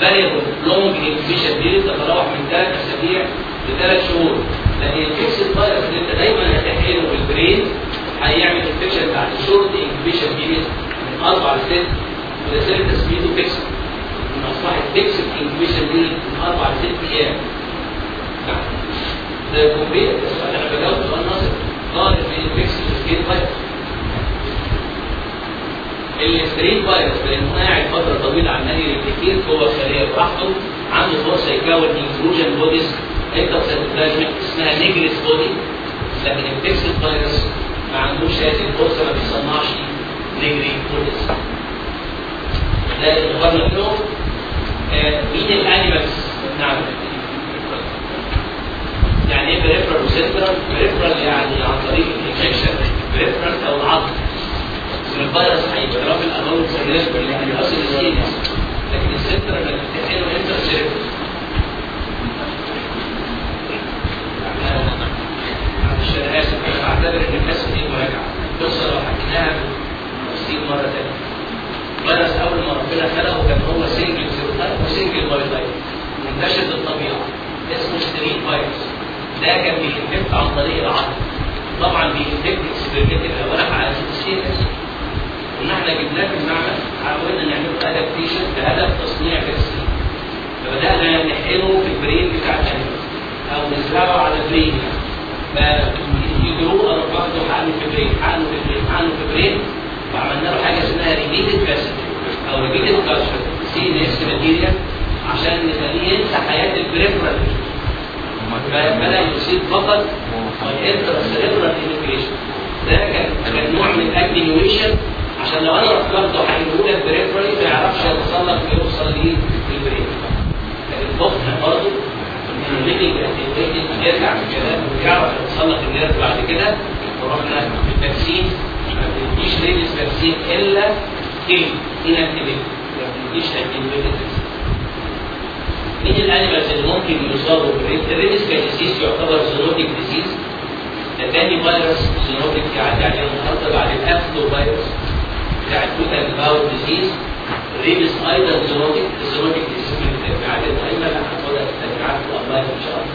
variable long incubation period تتراوح من ثلاث أسابيع لثلاث شهور. لكن ال fixed virus اللي أنت دايما هتحقنه في ال brain هيعمل infection بعد short incubation period من أربع لست سر تسميته fixed من اصبحت fixed incubation period من أربع لست أيام. ده compare أنا بجاوب سؤال ناصر قارن بين ال fixed وال street virus ال street virus لأنه قاعد فترة طويلة عمال ي replicate جوه الخليه براحته عنده فرصه يكون inclusion bodies intracytoplasmic اسمها Negri body لكن ال fixed virus ما عندوش هذه الفرصة ما بيصنعش Negri bodies ده المقارنه بينهم آه مين الانيمالز نعم يعني إيه بريفرال وسنترال؟ بريفرال يعني عن طريق الإنفكشن بريفرال أو العظم الفيروس رافع الأمراض سيريبرال يعني اصل السينس لكن السنترال اللي بتتحقنه انتر سيريبرال معلش أنا اسف أنا بعتبر إن الناس دي مراجعه القصة لو تفصيل مرة ثانية فيروس أول ما ربنا خلقه كان هو single serotype و single biotype منتشر في الطبيعه اسمه street virus ده كان بي infect عن طريق العظم طبعا بي infect experimental اولا على ال CNS إن إحنا جبناه في المعمل حاولنا نعمل adaptation بهدف تصنيع vaccine فبدأنا نحقنه في ال brain بتاع ال animal أو نزرعه على ال brain. فيجروه أنا باخده حقنه في ال brain حقنه في ال brain حقنه في ال brain. وعملنا له حاجة اسمها repeated passage أو repeated culture CNS material عشان نخليه ينسى حياة ال peripheral فبدأ يصيب فقط ال intracerebral inoculation ده كان كان نوع من ال attenuation عشان لو أنا رحت واخده هيقول لك peripherally ما يعرفش يوصل لك يوصل ليه ال brain لكن الضغط برضه الليفنج اكتيفيتي يرجع في الكلام ويعرف يوصل لك النيرف بعد كده. ورحنا بالتاكسين ما بنديش ريليس فاكسين الا كيل انكتيفيتي ما بنديش اكتيفيتي مين الانيمالز اللي ممكن يصابوا بالريس؟ الريس كديسيز يعتبر زونوتيك ديسيز ده تاني فيروس زونوتيك يعدي عليه النهارده بعد الافلو فيروس بتاع التوتال باور ديزيز rabies أيضا zoonotic zoonotic اسم التبعات القائمه لا هتاخدها في التبعات والاونلاين ان شاء الله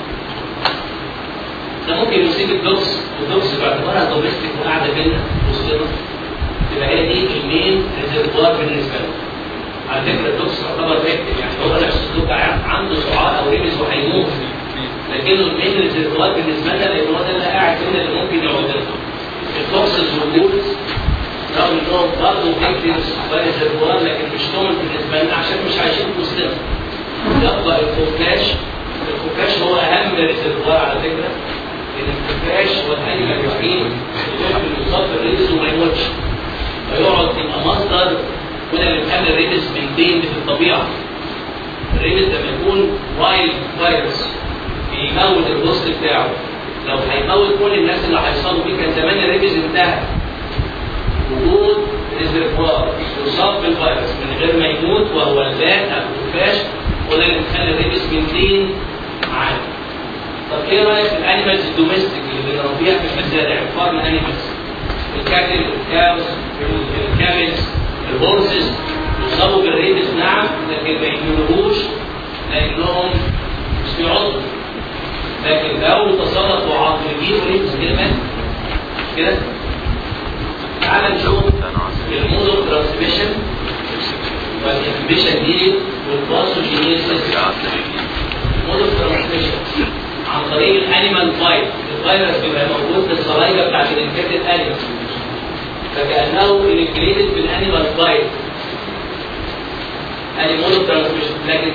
ده ممكن يصيب ال dogs وال dogs باعتبارها domestic وقاعدة بينا وسطنا تبقى هي دي ال main reservoir بالنسبة له على فكرة ال dogs يعتبر victim يعني هو نفس ال dog عنده سعار أو rabies وهيموت لكنه ال main reservoir بالنسبة لنا لأن هو ده اللي قاعد هنا اللي ممكن يقعد لنا. التوكسز والبولز رغم انهم برضه victims reservoir لكن مش common بالنسبة لنا عشان مش عايشين في وسطنا. يبقى الخفاش الخفاش هو أهم reservoir على فكرة. لأن الخفاش هو ال animal الوحيد ممكن يصاب بال rabies وما يموتش فيقعد يبقى مصدر وده اللي بيخلي ال rabies maintained في الطبيعة. ال rabies لما يكون wild virus بيموت ال host بتاعه. لو هيموت كل الناس اللي هيصابوا بيه كان زمان ال rabies انتهى. وجود reservoir يصاب بالفيروس من غير ما يموت وهو ال bat أو الخفاش وده اللي بيخلي ال rabies maintained عادي. طب إيه رأيك في ال animals ال domestic اللي بنربيها في المزارع الفارم انيمالز الكاتل الكاوز الكاملز الهورسز يصابوا بال rabies نعم لكن ما يجيلهوش لأنهم مش بيعضوا لكن لو على يجيبوا rabies كده مات كده تعال نشوف ال mode of transmission وال invasion دي وال pathogenesis. mode of transmission عن طريق ال animal bite الفيروس بيبقى موجود في ال saliva بتاعت ال infected animal فكأنه inoculated بال animal bite ادي mode of transmission لكن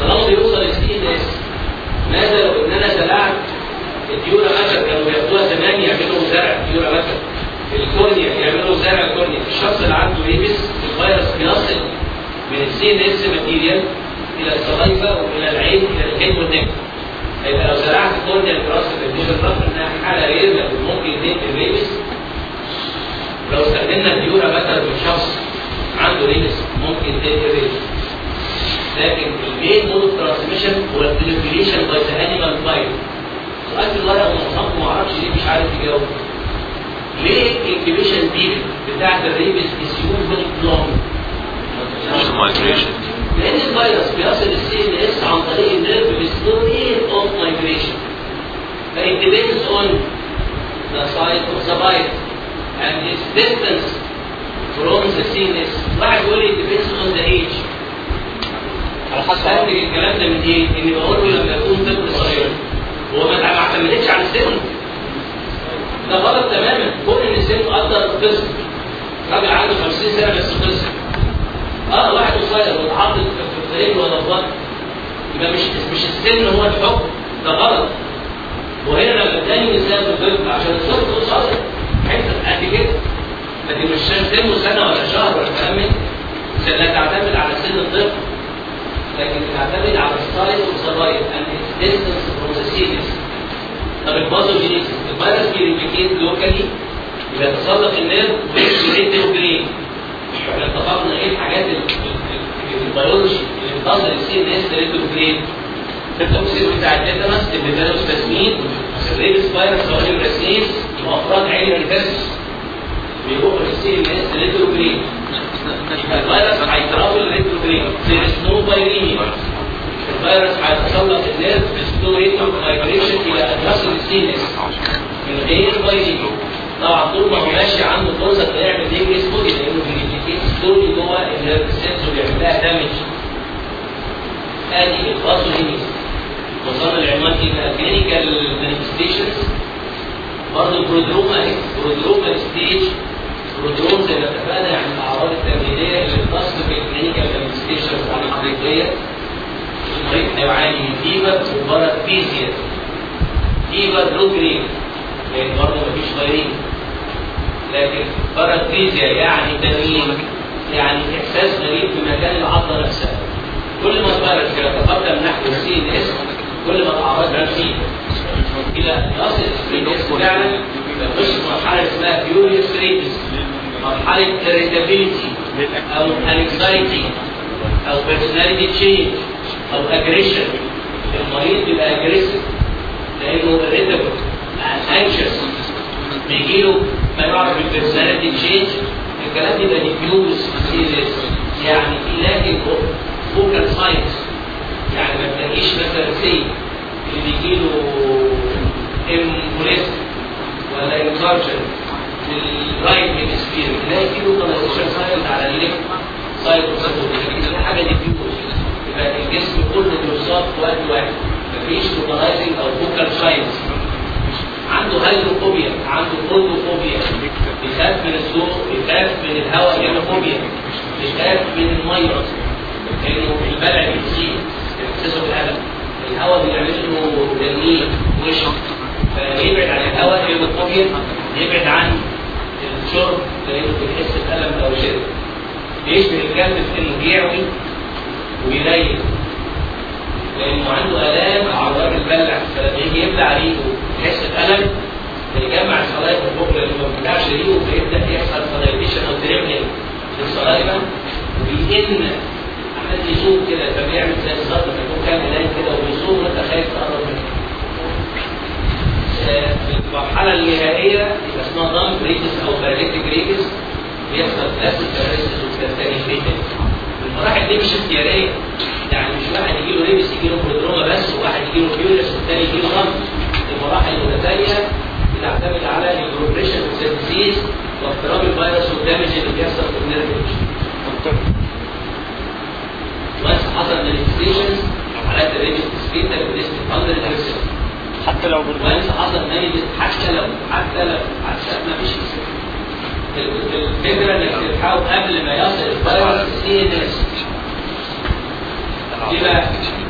طالما بيوصل ال CNS ماذا لو ان أنا زرعت ال dura مثلا كانوا بياخدوها زمان يعملوا زرع. dura مثلا ال cornea يعملوا زرع cornea الشخص اللي عنده rabies الفيروس بيصل من ال CNS material إلى ال saliva وإلى العين إلى الكلب وال neck يبقى لو زرعت cornea الراس ال rabies رغم إنها حالة rare لكن ممكن ينتج ال rabies لو استخدمنا ال dura مثلا من شخص عنده rabies ممكن ينتج ال rabies لكن ال main mode transmission هو ال inoculation by the animal bite سؤال في الورقة ومصنف ما أعرفش ليه مش عارف يجاوب. ليه ال incubation period بتاعت ال rabies is usually long migration. لأن الفيروس بيصل ال CNS عن طريق ال nerve rate of migration فإت depends on the site of the bite and its distance from the CNS واحد يقول لي depends on the age. على حسب الكلام ده من إيه؟ اني بقول له لما يكون طفل صغير هو ما اعتمدتش على السن. ده غلط تماما. كون إن السن قدر قسم. راجل عنده 50 سنة بس قسم. آه واحد قصير واتحط في رجله ولا في يبقى مش مش السن هو الحكم ده غلط. وهنا لما اداني مثال الطفل عشان الطفل قصير حتة قد كده. لكن مش سنه سنه ولا شهر ولا كلام من. لا تعتمد على سن الطفل لكن تعتمد على السايز والسراير and its distance from the series طب الباثوجينيسيس الفيروس بيريبليكيت لوكالي تسلق النيرف ويكسر جرين إحنا اتفقنا إيه الحاجات ال- ال- ال- البيولوجي اللي بتصل ال CNS retrograde ال toxin بتاع ال tetanus ال tetanospasmin ال rabies virus سواء الرسيس وأفراد عين الريفرس بيروحوا لل CNS retrograde يبقى الفيروس هي travel retrograde there is no viremia الفيروس هيتسلق ال nerve ب slow rate of migration إلى ادراس ال CNS من غير viremia طبعا طول ما هو ماشي عنده فرصة يعمل injury slowly لأنه بي replicate slowly جوه ال nerve cells وبيعمل لها damage ادي ال pathogenesis وصلنا العنوان إلى clinical manifestations برضه prodroma اهي prodroma stage prodrome زي ما اتفقنا يعني الاعراض التمهيديه اللي بتصل في ال clinical manifestations عن الحقيقيه المريض هيعاني من fever و paresthesia fever low grade لأن برضه مفيش غيرين. لكن paresthesia يعني تنويم يعني إحساس غريب في مكان العضله نفسها كل ما الفيروس يتقدم نحو ال CNS كل ما الاعراض تزيد إلى ال CNS فعلا في مرحلة اسمها furious rabies مرحلة irritability أو anxiety أو personality change أو aggression. المريض بيبقى aggressive لأنه irritable anxious. بيجي له ما يعرف بال personality change. الكلام بيبقى diffuse CNS يعني لكن focal signs يعني ما تلاقيش مثلا زي اللي بيجي له embolus ولا infarction في ال right hemisphere تلاقي فيه localizing sign على ال left side لكن الحاجة diffuse يبقى الجسم كله بيصاب في وقت واحد مفيش localizing أو focal signs عنده hydrophobia عنده photophobia بيخاف من الضوء بيخاف من الهواء هيموفوبيا بيخاف من المية لأنه البلع بيزيد. احساسه بالالم الهواء بيعمل له تنميل وشه فيبعد عن الهواء هيموفوبيا يبعد عن الشرب لأنه بيحس بألم لو شرب. بيشبه الكلب في إنه بيعوي ويريح لأنه عنده آلام اعضاء البلع. فلما يجي يبلع ريقه يحس بألم بيجمع ال saliva بكثرة اللي ما بتبلعش ريقه فيبدا يحصل salivation أو dribbling في ال saliva وبيئن عمال يزوم كده فبيعمل زي الصدر لما يكون نايم كده وبيزوم وأنت خايف تقرب منه. آه، المرحلة النهائية يبقى اسمها dumb rabies أو paralytic rabies بيحصل flaccid paralysis وبتنتهي fatal. المراحل دي مش اختيارية. يعني مش واحد يجي له rabies يجي له بس وواحد يجي له furious والتاني يجي له dumb المراحل المتتالية بتعتمد على ال progression والسيرفيسيز واضطراب الفيروس وال damage اللي بيحصل في ال nerve بس حصل manifestations حالات ال rabies fatal بنسبة 100% حتى لو بالفعل حصل مانجز حتى لو حتى لو حتى ما فيش الفكرة إنك تلحقه قبل ما يصل الفيروس ال CNS. يبقى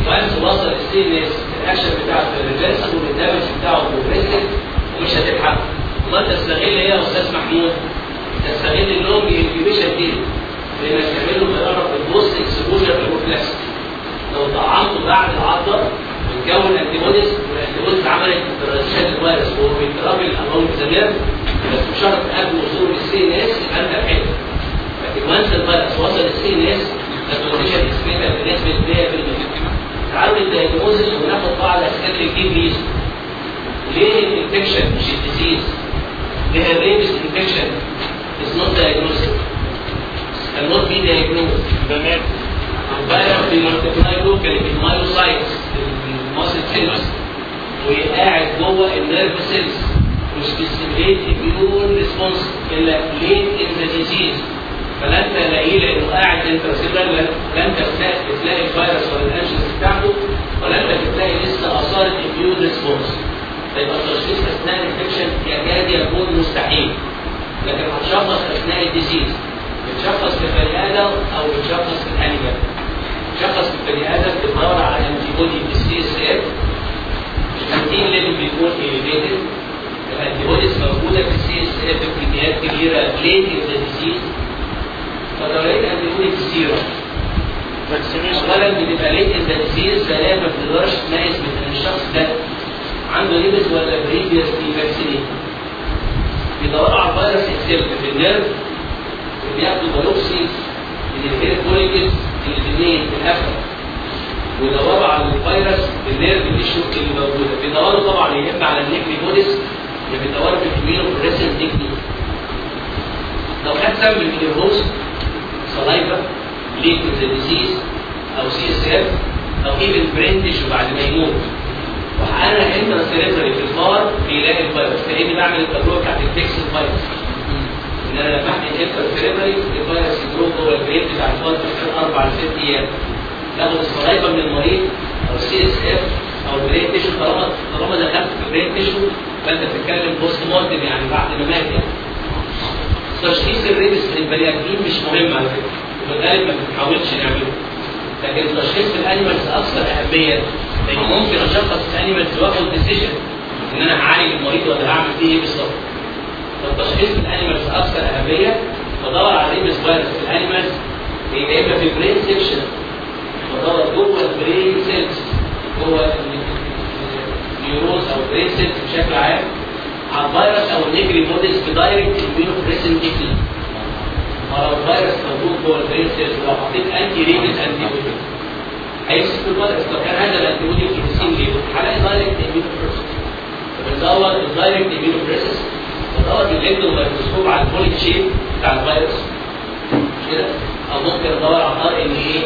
once وصل ال CNS ال action بتاعه irreversible وال damage بتاعه progressive ومش هتلحقه ما تستغل إيه يا أستاذ محمود؟ تستغل ال long incubation دي لانك تعمل له تجرب البوست اكسبوجر للبروفلاكس لو طعمته بعد العضة بتكون انتي بوديز والانتي بوديز عملت ترانزيشن الفيروس وهو بيترابل الالونج زمان بس بشرط قبل وصول السي ان اس يبقى أنت حلو لكن وانس الفيروس وصل السي ان اس الترانزيشن اسمها بنسبه 100% تعالوا الدايجنوزز وناخد بعض تجيب ريزن ليه الانفكشن مش الديزيز؟ ليه ال rabies infection is not diagnosed cannot be diagnosed نت الفيروس بي multiply locally في ال myocytes ال muscle cells وقاعد جوه ال nerve cells مش بي stimulate immune response الا late in the disease فلا انت تلاقيه لأنه قاعد intracellular لا انت بتلاقي الفيروس ولا ال antigens بتاعته ولا انت بتلاقي لسه آثار ال immune response فيبقى التشخيص أثناء ال infection يكاد يكون مستحيل. لكن هتشخص أثناء ال disease بتشخص في البني آدم أو بتشخص في ال animal شخص في البني آدم بتدور على antibody في ال CSF ال protein level بيكون elevated ال antibodies موجودة في ال CSF بكميات كبيرة in the disease لقيت antibody في السيرم اولا بتبقى ان ذا ديزيز فلا ما بتقدرش تميز ان الشخص ده. عنده ليبس ولا بريفيوس فاكسينيت بيدوروا على الفيروس السيرم في النيرف بياخدوا بايوبسي من الهير فوليكلز الاثنين في الافرق ويدوروا على الفيروس النيرف تيشو اللي موجودة. بيدوروا طبعا اما على النيكلي بوديز يا بيدوروا في الكمينو بريسنت نيكلي لو خد سامبل من الهوست saliva like the disease أو CSF أو even brain tissue بعد ما يموت. وحقنا intracerebral في الفار بيلاقي الفيروس كاني بعمل التجربة بتاعت ال fixed virus إن أنا لما احقن intracerebral الفيروس يجرو جوه ال brain بتاع الفار في خلال أربع لست أيام. تاخد ال saliva من المريض أو ال CSF أو ال brain tissue. طالما طالما دخلت في ال brain tissue فأنت بتتكلم postmortem يعني بعد ما مات يعني. تشخيص ال rabies للبني آدمين مش مهم على فكرة. وفي الغالب ما بنحاولش نعمله لكن التشخيص في ال animals أكثر أهمية لأن ممكن اشخص في ال animals واخد decision إن أنا هعالج المريض ولا هعمل فيه إيه بالظبط؟ فالتشخيص في ال animals أكثر أهمية بدور على rabies virus في ال animals يا إما في ال brain section بدور جوه ال brain cells جوه ال neurons أو ال brain cells بشكل عام على الفيروس أو ال Negri bodies ب direct immunofluorescent technique ولو الفيروس موجود جوه ال brain cells لو حطيت anti-rabies antibody هيمسك الفيروس لو كان هذا ال antibody fluorescein label هلاقي direct immunofluorescent بندور ال direct immunofluorescent بدور بال electron microscope على ال bullet shape بتاع الفيروس. كده؟ أو ممكن ادور على ار إن إيه؟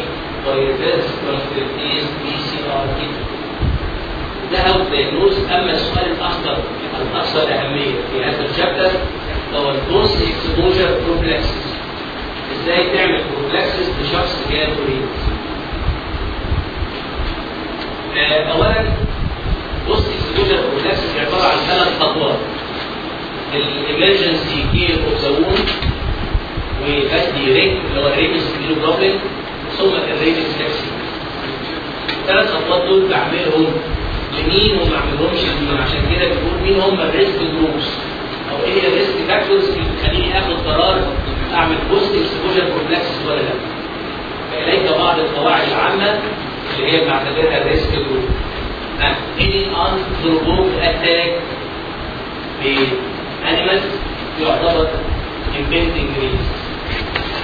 ريفيرس ترانسكريبتيز بي سي ار كده ده how to diagnose أما السؤال الأخطر الاكثر اهميه في هذا ال chapter هو ال post exposure prophylaxis إزاي تعمل prophylaxis لشخص جاله rabies اولا بص exposure prophylaxis عبارة عن ثلاث خطوات ال emergency care of the wound وبدي RIG اللي هو ال rabies immunoglobulin ثم ال rabies vaccine الثلاث خطوات دول بعملهم لمين وما اعملهمش لمين عشان كده بنقول مين هم ال risk groups؟ أو إيه ال risk factors اللي بتخليني آخد قرار أعمل post exposure prophylaxis ولا لا؟ فإليك بعض القواعد العامة. اللي هي بنعتبرها ال risk group any unprovoked attack ب animals يعتبر impending rabies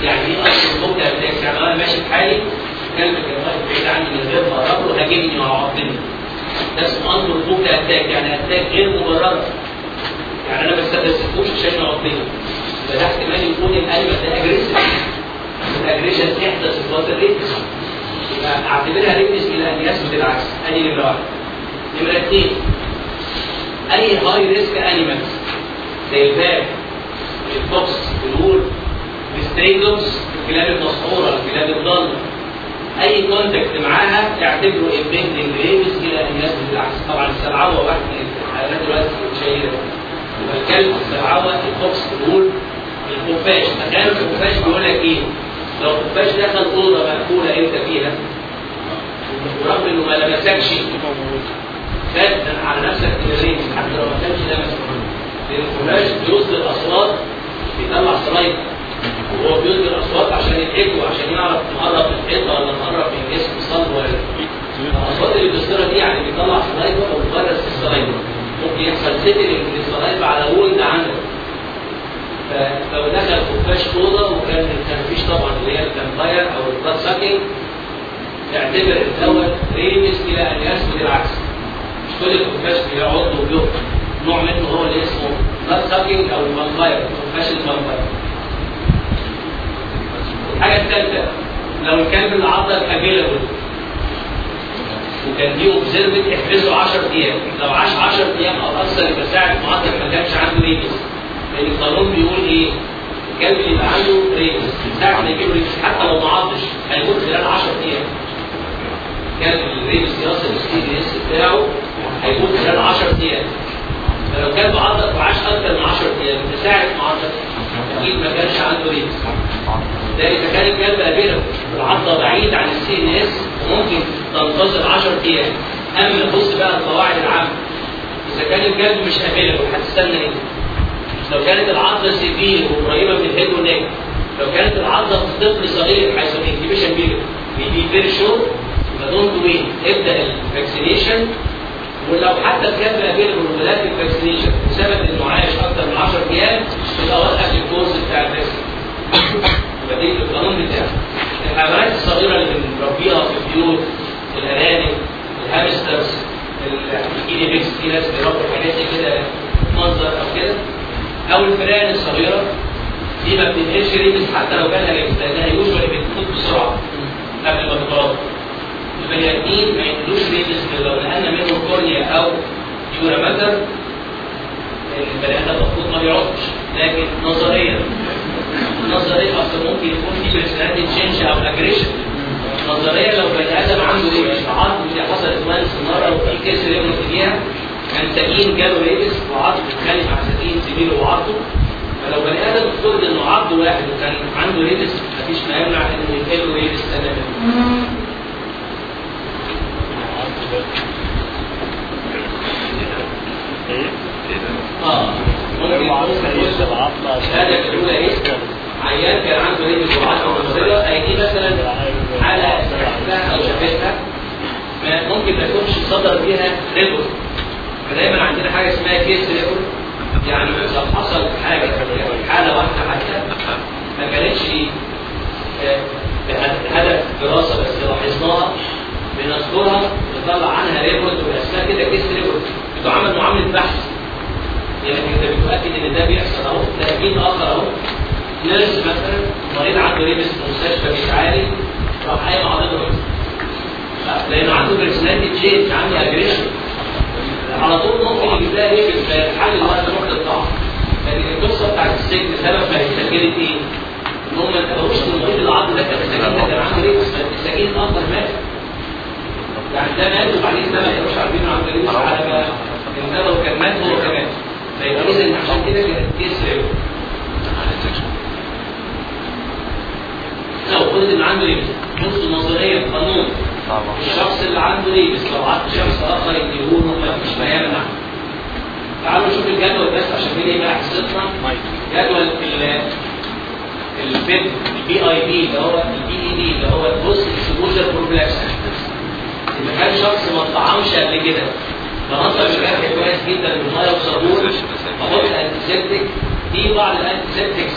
يعني إيه unprovoked attack يعني أنا ماشي في حالي كان واقف بعيد عني من غير ما اقرب له هاجمني وعضني ده اسمه unprovoked attack يعني attack غير مبرره يعني أنا ما استفزتوش عشان يعضني فده احتمال يكون ال animal ده aggressive. ال aggression إحدى صفات ال rabies يبقى أعتبرها rabies إلى ان يثبت العكس ادي نمره واحد نمره اثنين اي high risk animals زي الباب الفوكس الور السترينجرز الكلاب المسعوره الكلاب الضالة. أي contact معاها تعتبره impending rabies إلى ان يثبت العكس طبعا السلعوة واحد من الحيوانات دلوقتي شهيره يبقى الكلب السلعوة ال fox ال wolf الخفاش تخيلوا الخفاش بيقول لك إيه؟ لو الخفاش دخل اوضه مقفولة أنت فيها ورغم إنه ما لمسكش فاتن على نفسك تجارين حتى لو ما كانش لمسك لأن الخفاش بيصدر أصوات بيطلع صلايف وهو بيصدر أصوات عشان يضحكوا عشان يعرف نقرب من الحيطة ولا نقرب من جسم الصلب ولا لا. الأصوات اللي بيصدرها دي يعني بيطلع صلايف أو بيفرز في الصلايف ممكن يحصل سيتلنج من الصلايف على وولد عندك فلو دخل خفاش أوضة وكان كان مفيش طبعا اللي هي الكامباير أو البلاد ساكينج. تعتبر الدواء rabies إلى أن يثبت العكس. مش كل الخفاش بيعض وبيقف نوع منه هو اللي اسمه blood sucking أو ال vampire خفاش ال vampire. الحاجة الثالثه لو الكلب اللي available و can be observed احبسه 10 أيام. لو عاش 10 أيام أو أكثر يبقى ساعة ما عضك ما كانش عنده rabies لأن القانون بيقول إيه؟ الكلب يبقى عنده rabies ساعة ما يجيب rabies حتى لو ما عضش هيموت خلال 10 أيام. كلب ال rabies يصل السي دي بتاعه هيموت خلال 10 أيام. فلو كلب عضك وعاش أكثر من 10 أيام ساعة ما عضك أكيد ما كانش عنده rabies. ده إذا كان الكلب available العضة بعيد عن ال CNS ممكن تنتظر 10 أيام. أما بص بقى القواعد العامة إذا كان الكلب مش available هتستنى إيه؟ لو كانت العضة severe وقريبه من ال head وال neck لو كانت العضة في طفل صغير حيث ال incubation بيجي بيجي very short ف don't wait ابدأ ال vaccination ولو حتى الكلب available وبدات ال vaccination بسبب انه عايش أكثر من 10 أيام يبقى وقف ال course بتاع ال vaccine يبقى دي القانون بتاعه. الحيوانات الصغيرة اللي بنربيها في البيوت الأرانب ال hamsters ال guinea pigs في ناس بيربوا حاجات كده منظر أو كده. أو الفئران الصغيرة دي ما بتنقلش rabies حتى لو كان rabies لانها usually بتموت بسرعة قبل ما تعض البني آدمين ما ينقلوش rabies لو نقلنا منهم cornea أو dura mater البني آدم المفروض ما بيعضش. لكن نظريا نظريا أصل ممكن يكون في personality change أو aggression نظريا لو بني آدم عنده rabies عض ودي حصلت once مره وفي كسر يملك فيها كان سجين جاله rabies وعض بيتخانق مع سجين زميله وعضه فلو بني آدم افترض إنه عض واحد وكان عنده rabies مفيش ما يمنع إنه ينقل له rabies تماما آه. ممكن الشهاده الاولى إيه؟ عيان كان عنده وعضه مصريه أي دي مثلا حالة شفتها أو شافتها. ممكن ما يكونش صدر فيها report فدايما عندنا حاجة اسمها case record يعني لو حصل حاجة حالة واحدة حتى ما كانتش هدف دراسة بس لاحظناها بنذكرها نطلع عنها record واسمها كده case record بتعمل معاملة بحث. يعني انت بتؤكد إن ده بيحصل أهو؟ تاكيد آخر أهو؟ nurse مثلا مريض عنده rabies في المستشفى بيتعالج راح قايم عضله لأنه عنده personality change عنده aggression على طول ممكن يجيب لها rabies فيتحل وقت نقطه الضعف لكن القصة بتاعت السجن سبب ما هي سجلت إيه؟ ان هم ما انتبهوش إن المريض العضل ده كان سجين ده كان عنده rabies فالسجين الآخر مات. يعني ده مات وبعدين ده ما كانوش عارفين انه عنده rabies على ما انتبهوا كان مات هو كمان. فيبقى اذا عشان كده كانت case reports لو قلت ان عنده rabies نص النظريه قانون. الشخص اللي عنده rabies لو عاد شخص آخر يديهون ما فيش ما يمنع. تعالوا نشوف الجدول بس عشان كده يبقى حصتنا جدول ال PEP ال PEP اللي هو ال PEP اللي هو ال post exposure prophylaxis إذا كان شخص ما اتطعمش قبل كده فننظف الجرح كويس جدا بالميه وصابون أحط antiseptic في بعض ال antiseptics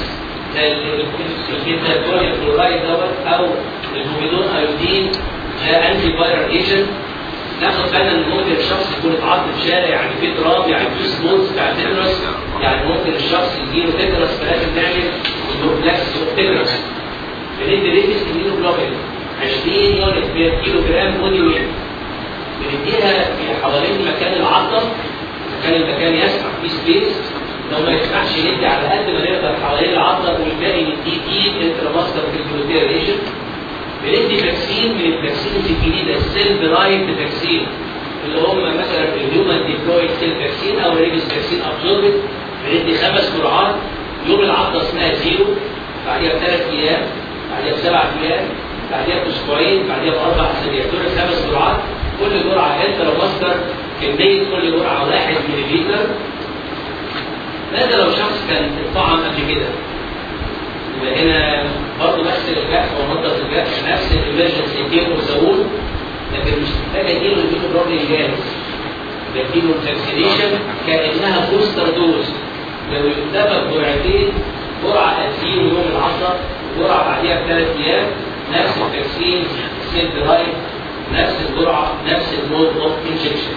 زي ال quaternary chloride دوت أو ال povidone iodine antiviral agent ناخد بالنا ان ممكن الشخص يكون اتعض في شارع يعني في تراب يعني في سموث بتاع تيترس يعني ممكن الشخص يجيله tetanus فلازم نعمل prophylaxis tetanus بندي rabies immunoglobulin 20 unit per kilogram body weight بنديها في حوالين مكان العضه مكان المكان يسمح فيه space لو ما يسمحش ندي على قد ما نقدر حوالين العضه والباقي نديه ايد intramuscular في ال gluteal region بندي vaccine من ال vaccines الجديده ال cell derived vaccine اللي هم مثلا ال human diploid cell vaccine أو rabies vaccine adsorbed بندي خمس جرعات يوم العضه اسمها zero بعديها بثلاث أيام بعديها بسبع أيام بعديها بأسبوعين بعديها بأربع أسابيع دول خمس جرعات كل جرعة intramuscular كمية كل جرعة واحد ملي ماذا لو شخص كان اتطعم قبل كده؟ يبقى هنا برضه نفس الجرح ونظف الجرح نفس الامرجنسي كيمو صابون لكن مش محتاج اديله اديله بروبلم جاهز بديله vaccination كأنها booster dose لو يتبع جرعتين جرعه اديله يوم العضه وجرعه بعديها بثلاث أيام نفس ال vaccine ال cell derived نفس الجرعه نفس ال mode of injection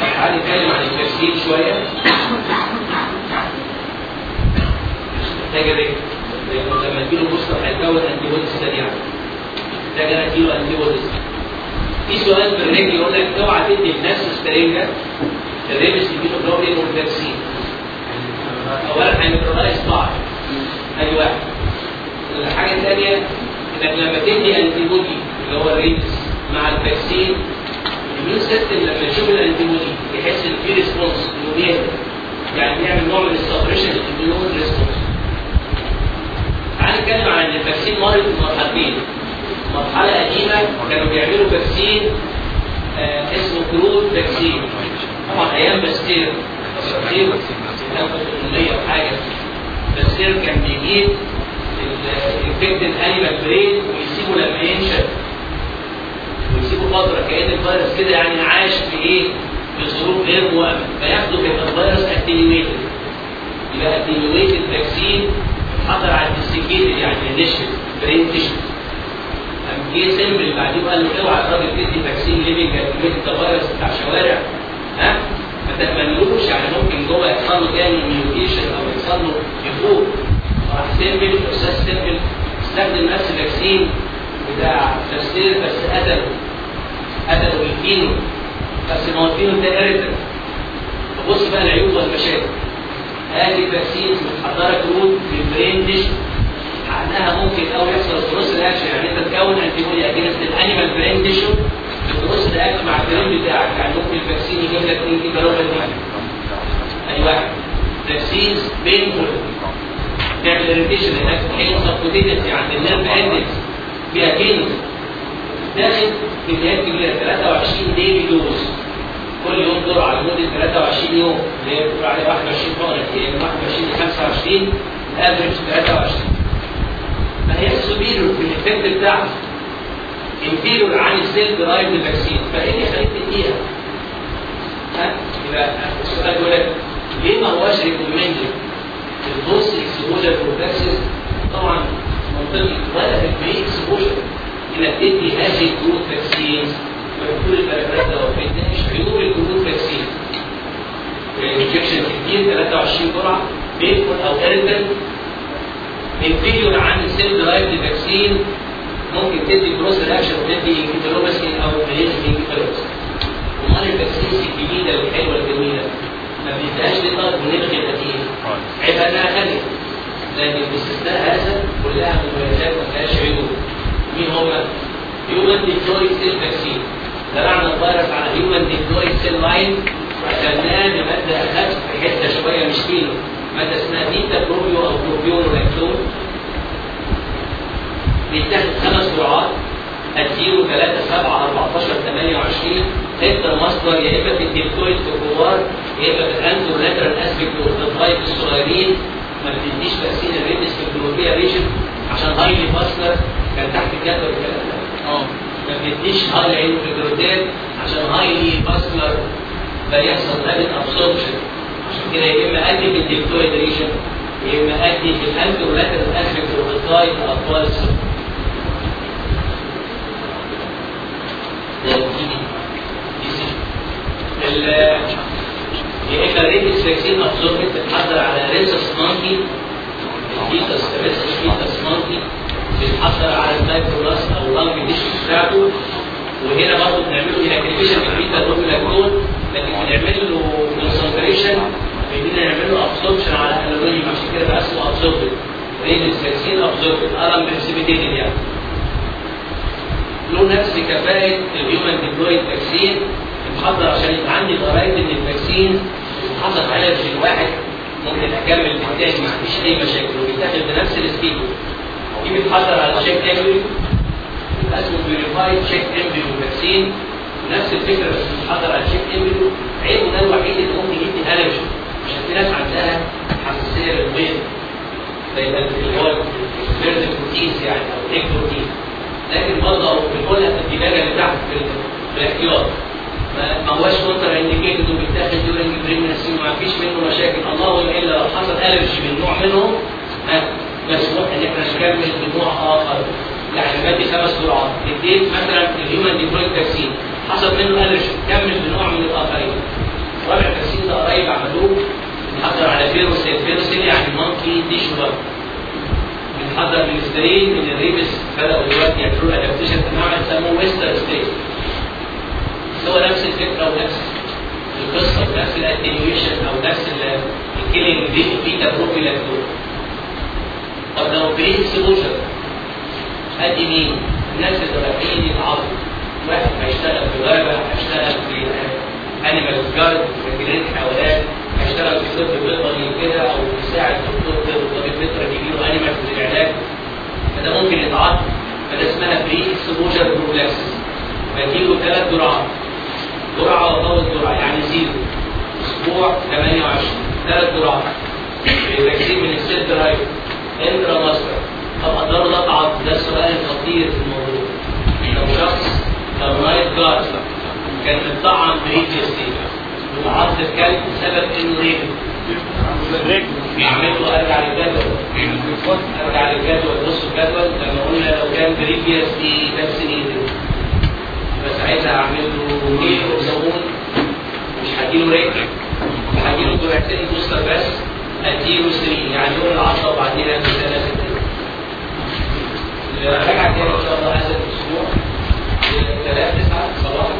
تعالى نتكلم عن ال vaccine شوية؟ محتاج الرجل لأنه لما اديله booster هيكون antibodies سريعه محتاج أنا أديله antibodies في سؤال في الرجل يقول لك اوعى تدي لنفس السرنجه ال rabies immunoglobulin وال vaccine اولا هيمترنايز ضعف ادي واحد. الحاجة الثانية إنك لما تدي antibody اللي هو ال rabies مع ال vaccine ال immune system لما يشوف ال antibody يحس ان في response إنه بيهدى يعني بيعمل نوع من ال suppression لل immune response تعال نتكلم عن ال vaccine مرض مرحلتين. مرحلة قديمة كانوا بيعملوا vaccine آه اسمه crude vaccine. طبعا أيام باستير باستير 1800 وحاجة باستير كان بيجيب ال infected animal brain ويسيبه لما ينشف. ويسيبه فترة كأن الفيروس كده يعني عاش في إيه؟ في ظروف غير مؤمنة فياخده كيبقى الفيروس attenuated يبقى attenuated vaccine حضر على ال desiccated يعني animal brain tissue قام جه سيمبل بعدين وقال له اوعى الراجل تدي vaccine living attenuated ده فيروس بتاع شوارع؟ ها؟ ما تأمنلوش يعني ممكن جوه يحصل له تاني mutation أو يحصل له يفوق. راح سيمبل أستاذ سيمبل استخدم نفس ال vaccine بتاع باستير بس قتله قتله بالكينو بس ما هو الكينو ده اريتر بص بقى العيوب والمشاكل. هذه فاكسين متحضره كروت للبرين ديش معناها ممكن اول يحصل كروس رياكشن يعني أنت تكون انتي بودي اجينست الأنيمال برين ديشو الكروس رياكشن مع البرين بتاعك يعني ممكن الفاكسين يجيب لك 2 كيلو روبل أي واحد. فاكسينز بينفول تعمل اريتيشن هناك حين سبكوتينسي عند النيرف أندكس. فيها داخل كميات كبيرة 23 daily dose. كل يوم جرعه لمده 23 يوم. اللي هي بتقول عليها 21 حقنه يعني 21 ل 25 average 23 فهي superior في ال effect بتاعها. inferior عن ال cell derived vaccine فإيه اللي يخليك تديها؟ ها؟ يبقى السؤال يقول لك ليه ما هواش recommended البوست اكسبوجر بروفاكسس طبعا في البري اكسبوجر انك تدي هذه الجروب فاكسين فبتقول البلاغات ده بتناقش عيوب الجروب فاكسين الانجكشن كتير 23 جرعه بينفول أو اريتن انفيريور عن السيل درايفد ممكن تدي كروس رياكشن وتدي انكيتالوباسي أو ماليزم انكيتالوباسي امال الجديده الحلوه الجميله ما بيديهاش لطالب ونلغي القديم عيبها انها غاليه لكن باستثناء هذا كلها مميزات ما فيهاش عيوب. مين هما؟ human diploid cell vaccine زرعنا الفيروس على human diploid cell line وعزلناه بماده أخف حتة شوية مش كيلو. مادة اسمها beta propio أو propiolactone بيتاخد خمس جرعات. اديله 3 7 14 28 intramuscular يا إما في ال deltoid في الكبار يا إما في ال anterolateral aspect of the thigh الصغيرين. ما بتديش vaccine ال rabies في ال gluteal region عشان highly vascular كان تحت الجدول الكلام ده آه ما بتديش هاي عين في ال gluteal عشان highly vascular فيحصل rapid absorption عشان كده يا إما أدي في ال deltoid region يا إما أدي في ال anterolateral aspect of the thigh الاطفال الصغيرين ال يا اما ريبس فاكسين ابزوربت بتتحضر على ريسس مانكي الفيتس ريسس فيتس مانكي بتتحضر على المايكرولاس أو اللانج ديش بتاعته وهنا برضه بنعمل له انكريبيشن في البيتا دوبلاكتون لكن بنعمل له كونسنتريشن بنبتدي نعمل له ابسوربشن على الالومنيوم عشان كده بقى اسمه ابسوربت ريبس فاكسين ابسوربت ارم بريسبيتيتد يعني له نفس كفاءة ال human diploid vaccine محضر عشان يبقى عندي ضرائب ان ال vaccine محضر عليها في الواحد ممكن أكمل بالتاني ما فيش أي مشاكل وبيتاخد بنفس ال schedule. دي بتحضر على chick embryo اسمه purified chick embryo vaccine نفس الفكرة بس بتحضر على chick embryo عيبه ده الوحيد اللي ممكن يدي allergy عشان في ناس عندها حساسية للبيض زي اللي هو ال bird proteins يعني أو لكن برضه في الدجاجه اللي تحت في الاحتياط. ما هوش contraindicated وبيتاخد during pregnancy وما فيش منه مشاكل. اللهم إلا لو حصل allergy من نوع منهم ها مسموح إن إحنا نكمل بنوع آخر. يعني بدي خمس جرعات اديت مثلا ال human diploid vaccine حصل منه allergy كمل بنوع من الآخرين. رابع vaccine ده قريب عملوه. بنحضر على vero cell vero cell يعني monkey tissue برضه بنحضر من strain من ال rabies بدأوا دلوقتي يعملوا adaptation انواع يسموه Wistar strain هو نفس الفكرة ونفس القصة ونفس ال attenuation أو نفس ال killing ب beta propiolactone طب لو pre exposure أدي مين؟ الناس اللي رايحين يتعاطوا. واحد هيشتغل في غابة هيشتغل في animal guard في جنينه حيوانات هيشتغل في طب بيطري كده أو يساعد دكتور طب بيطري يجي له animal في العلاج. فده ممكن يتعاطى. فده اسمها pre exposure prophylaxis بديله ثلاث جرعات جرعه وفوق جرعه يعني زيرو أسبوع 28 ثلاث جرعات vaccine من ال cell derived intramuscular طب أقدر اضعف ده السؤال الخطير في الموضوع. لو شخص لو نايت جارد. كان متطعم بريفيسلي وعض الكلب بسبب انه رجل له ارجع للجدول ارجع للجدول بص الجدول. لما قلنا لو كان بريفيسلي فاكسينيتد فساعتها اعمل له إيه هرمون مش هديله رجل هديله جرعتين بوستر بس اديله 3 يعني يوم العصا وبعدين ادي ثلاث راجع تاني ان شاء الله هذا الأسبوع ثلاث تسعة صباحا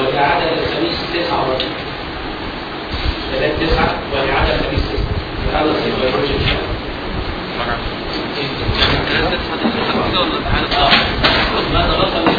والإعادة الخميس تسعة برضه ثلاث تسعة والإعادة الخميس تسعة خلص البيولوجي إن شاء الله آه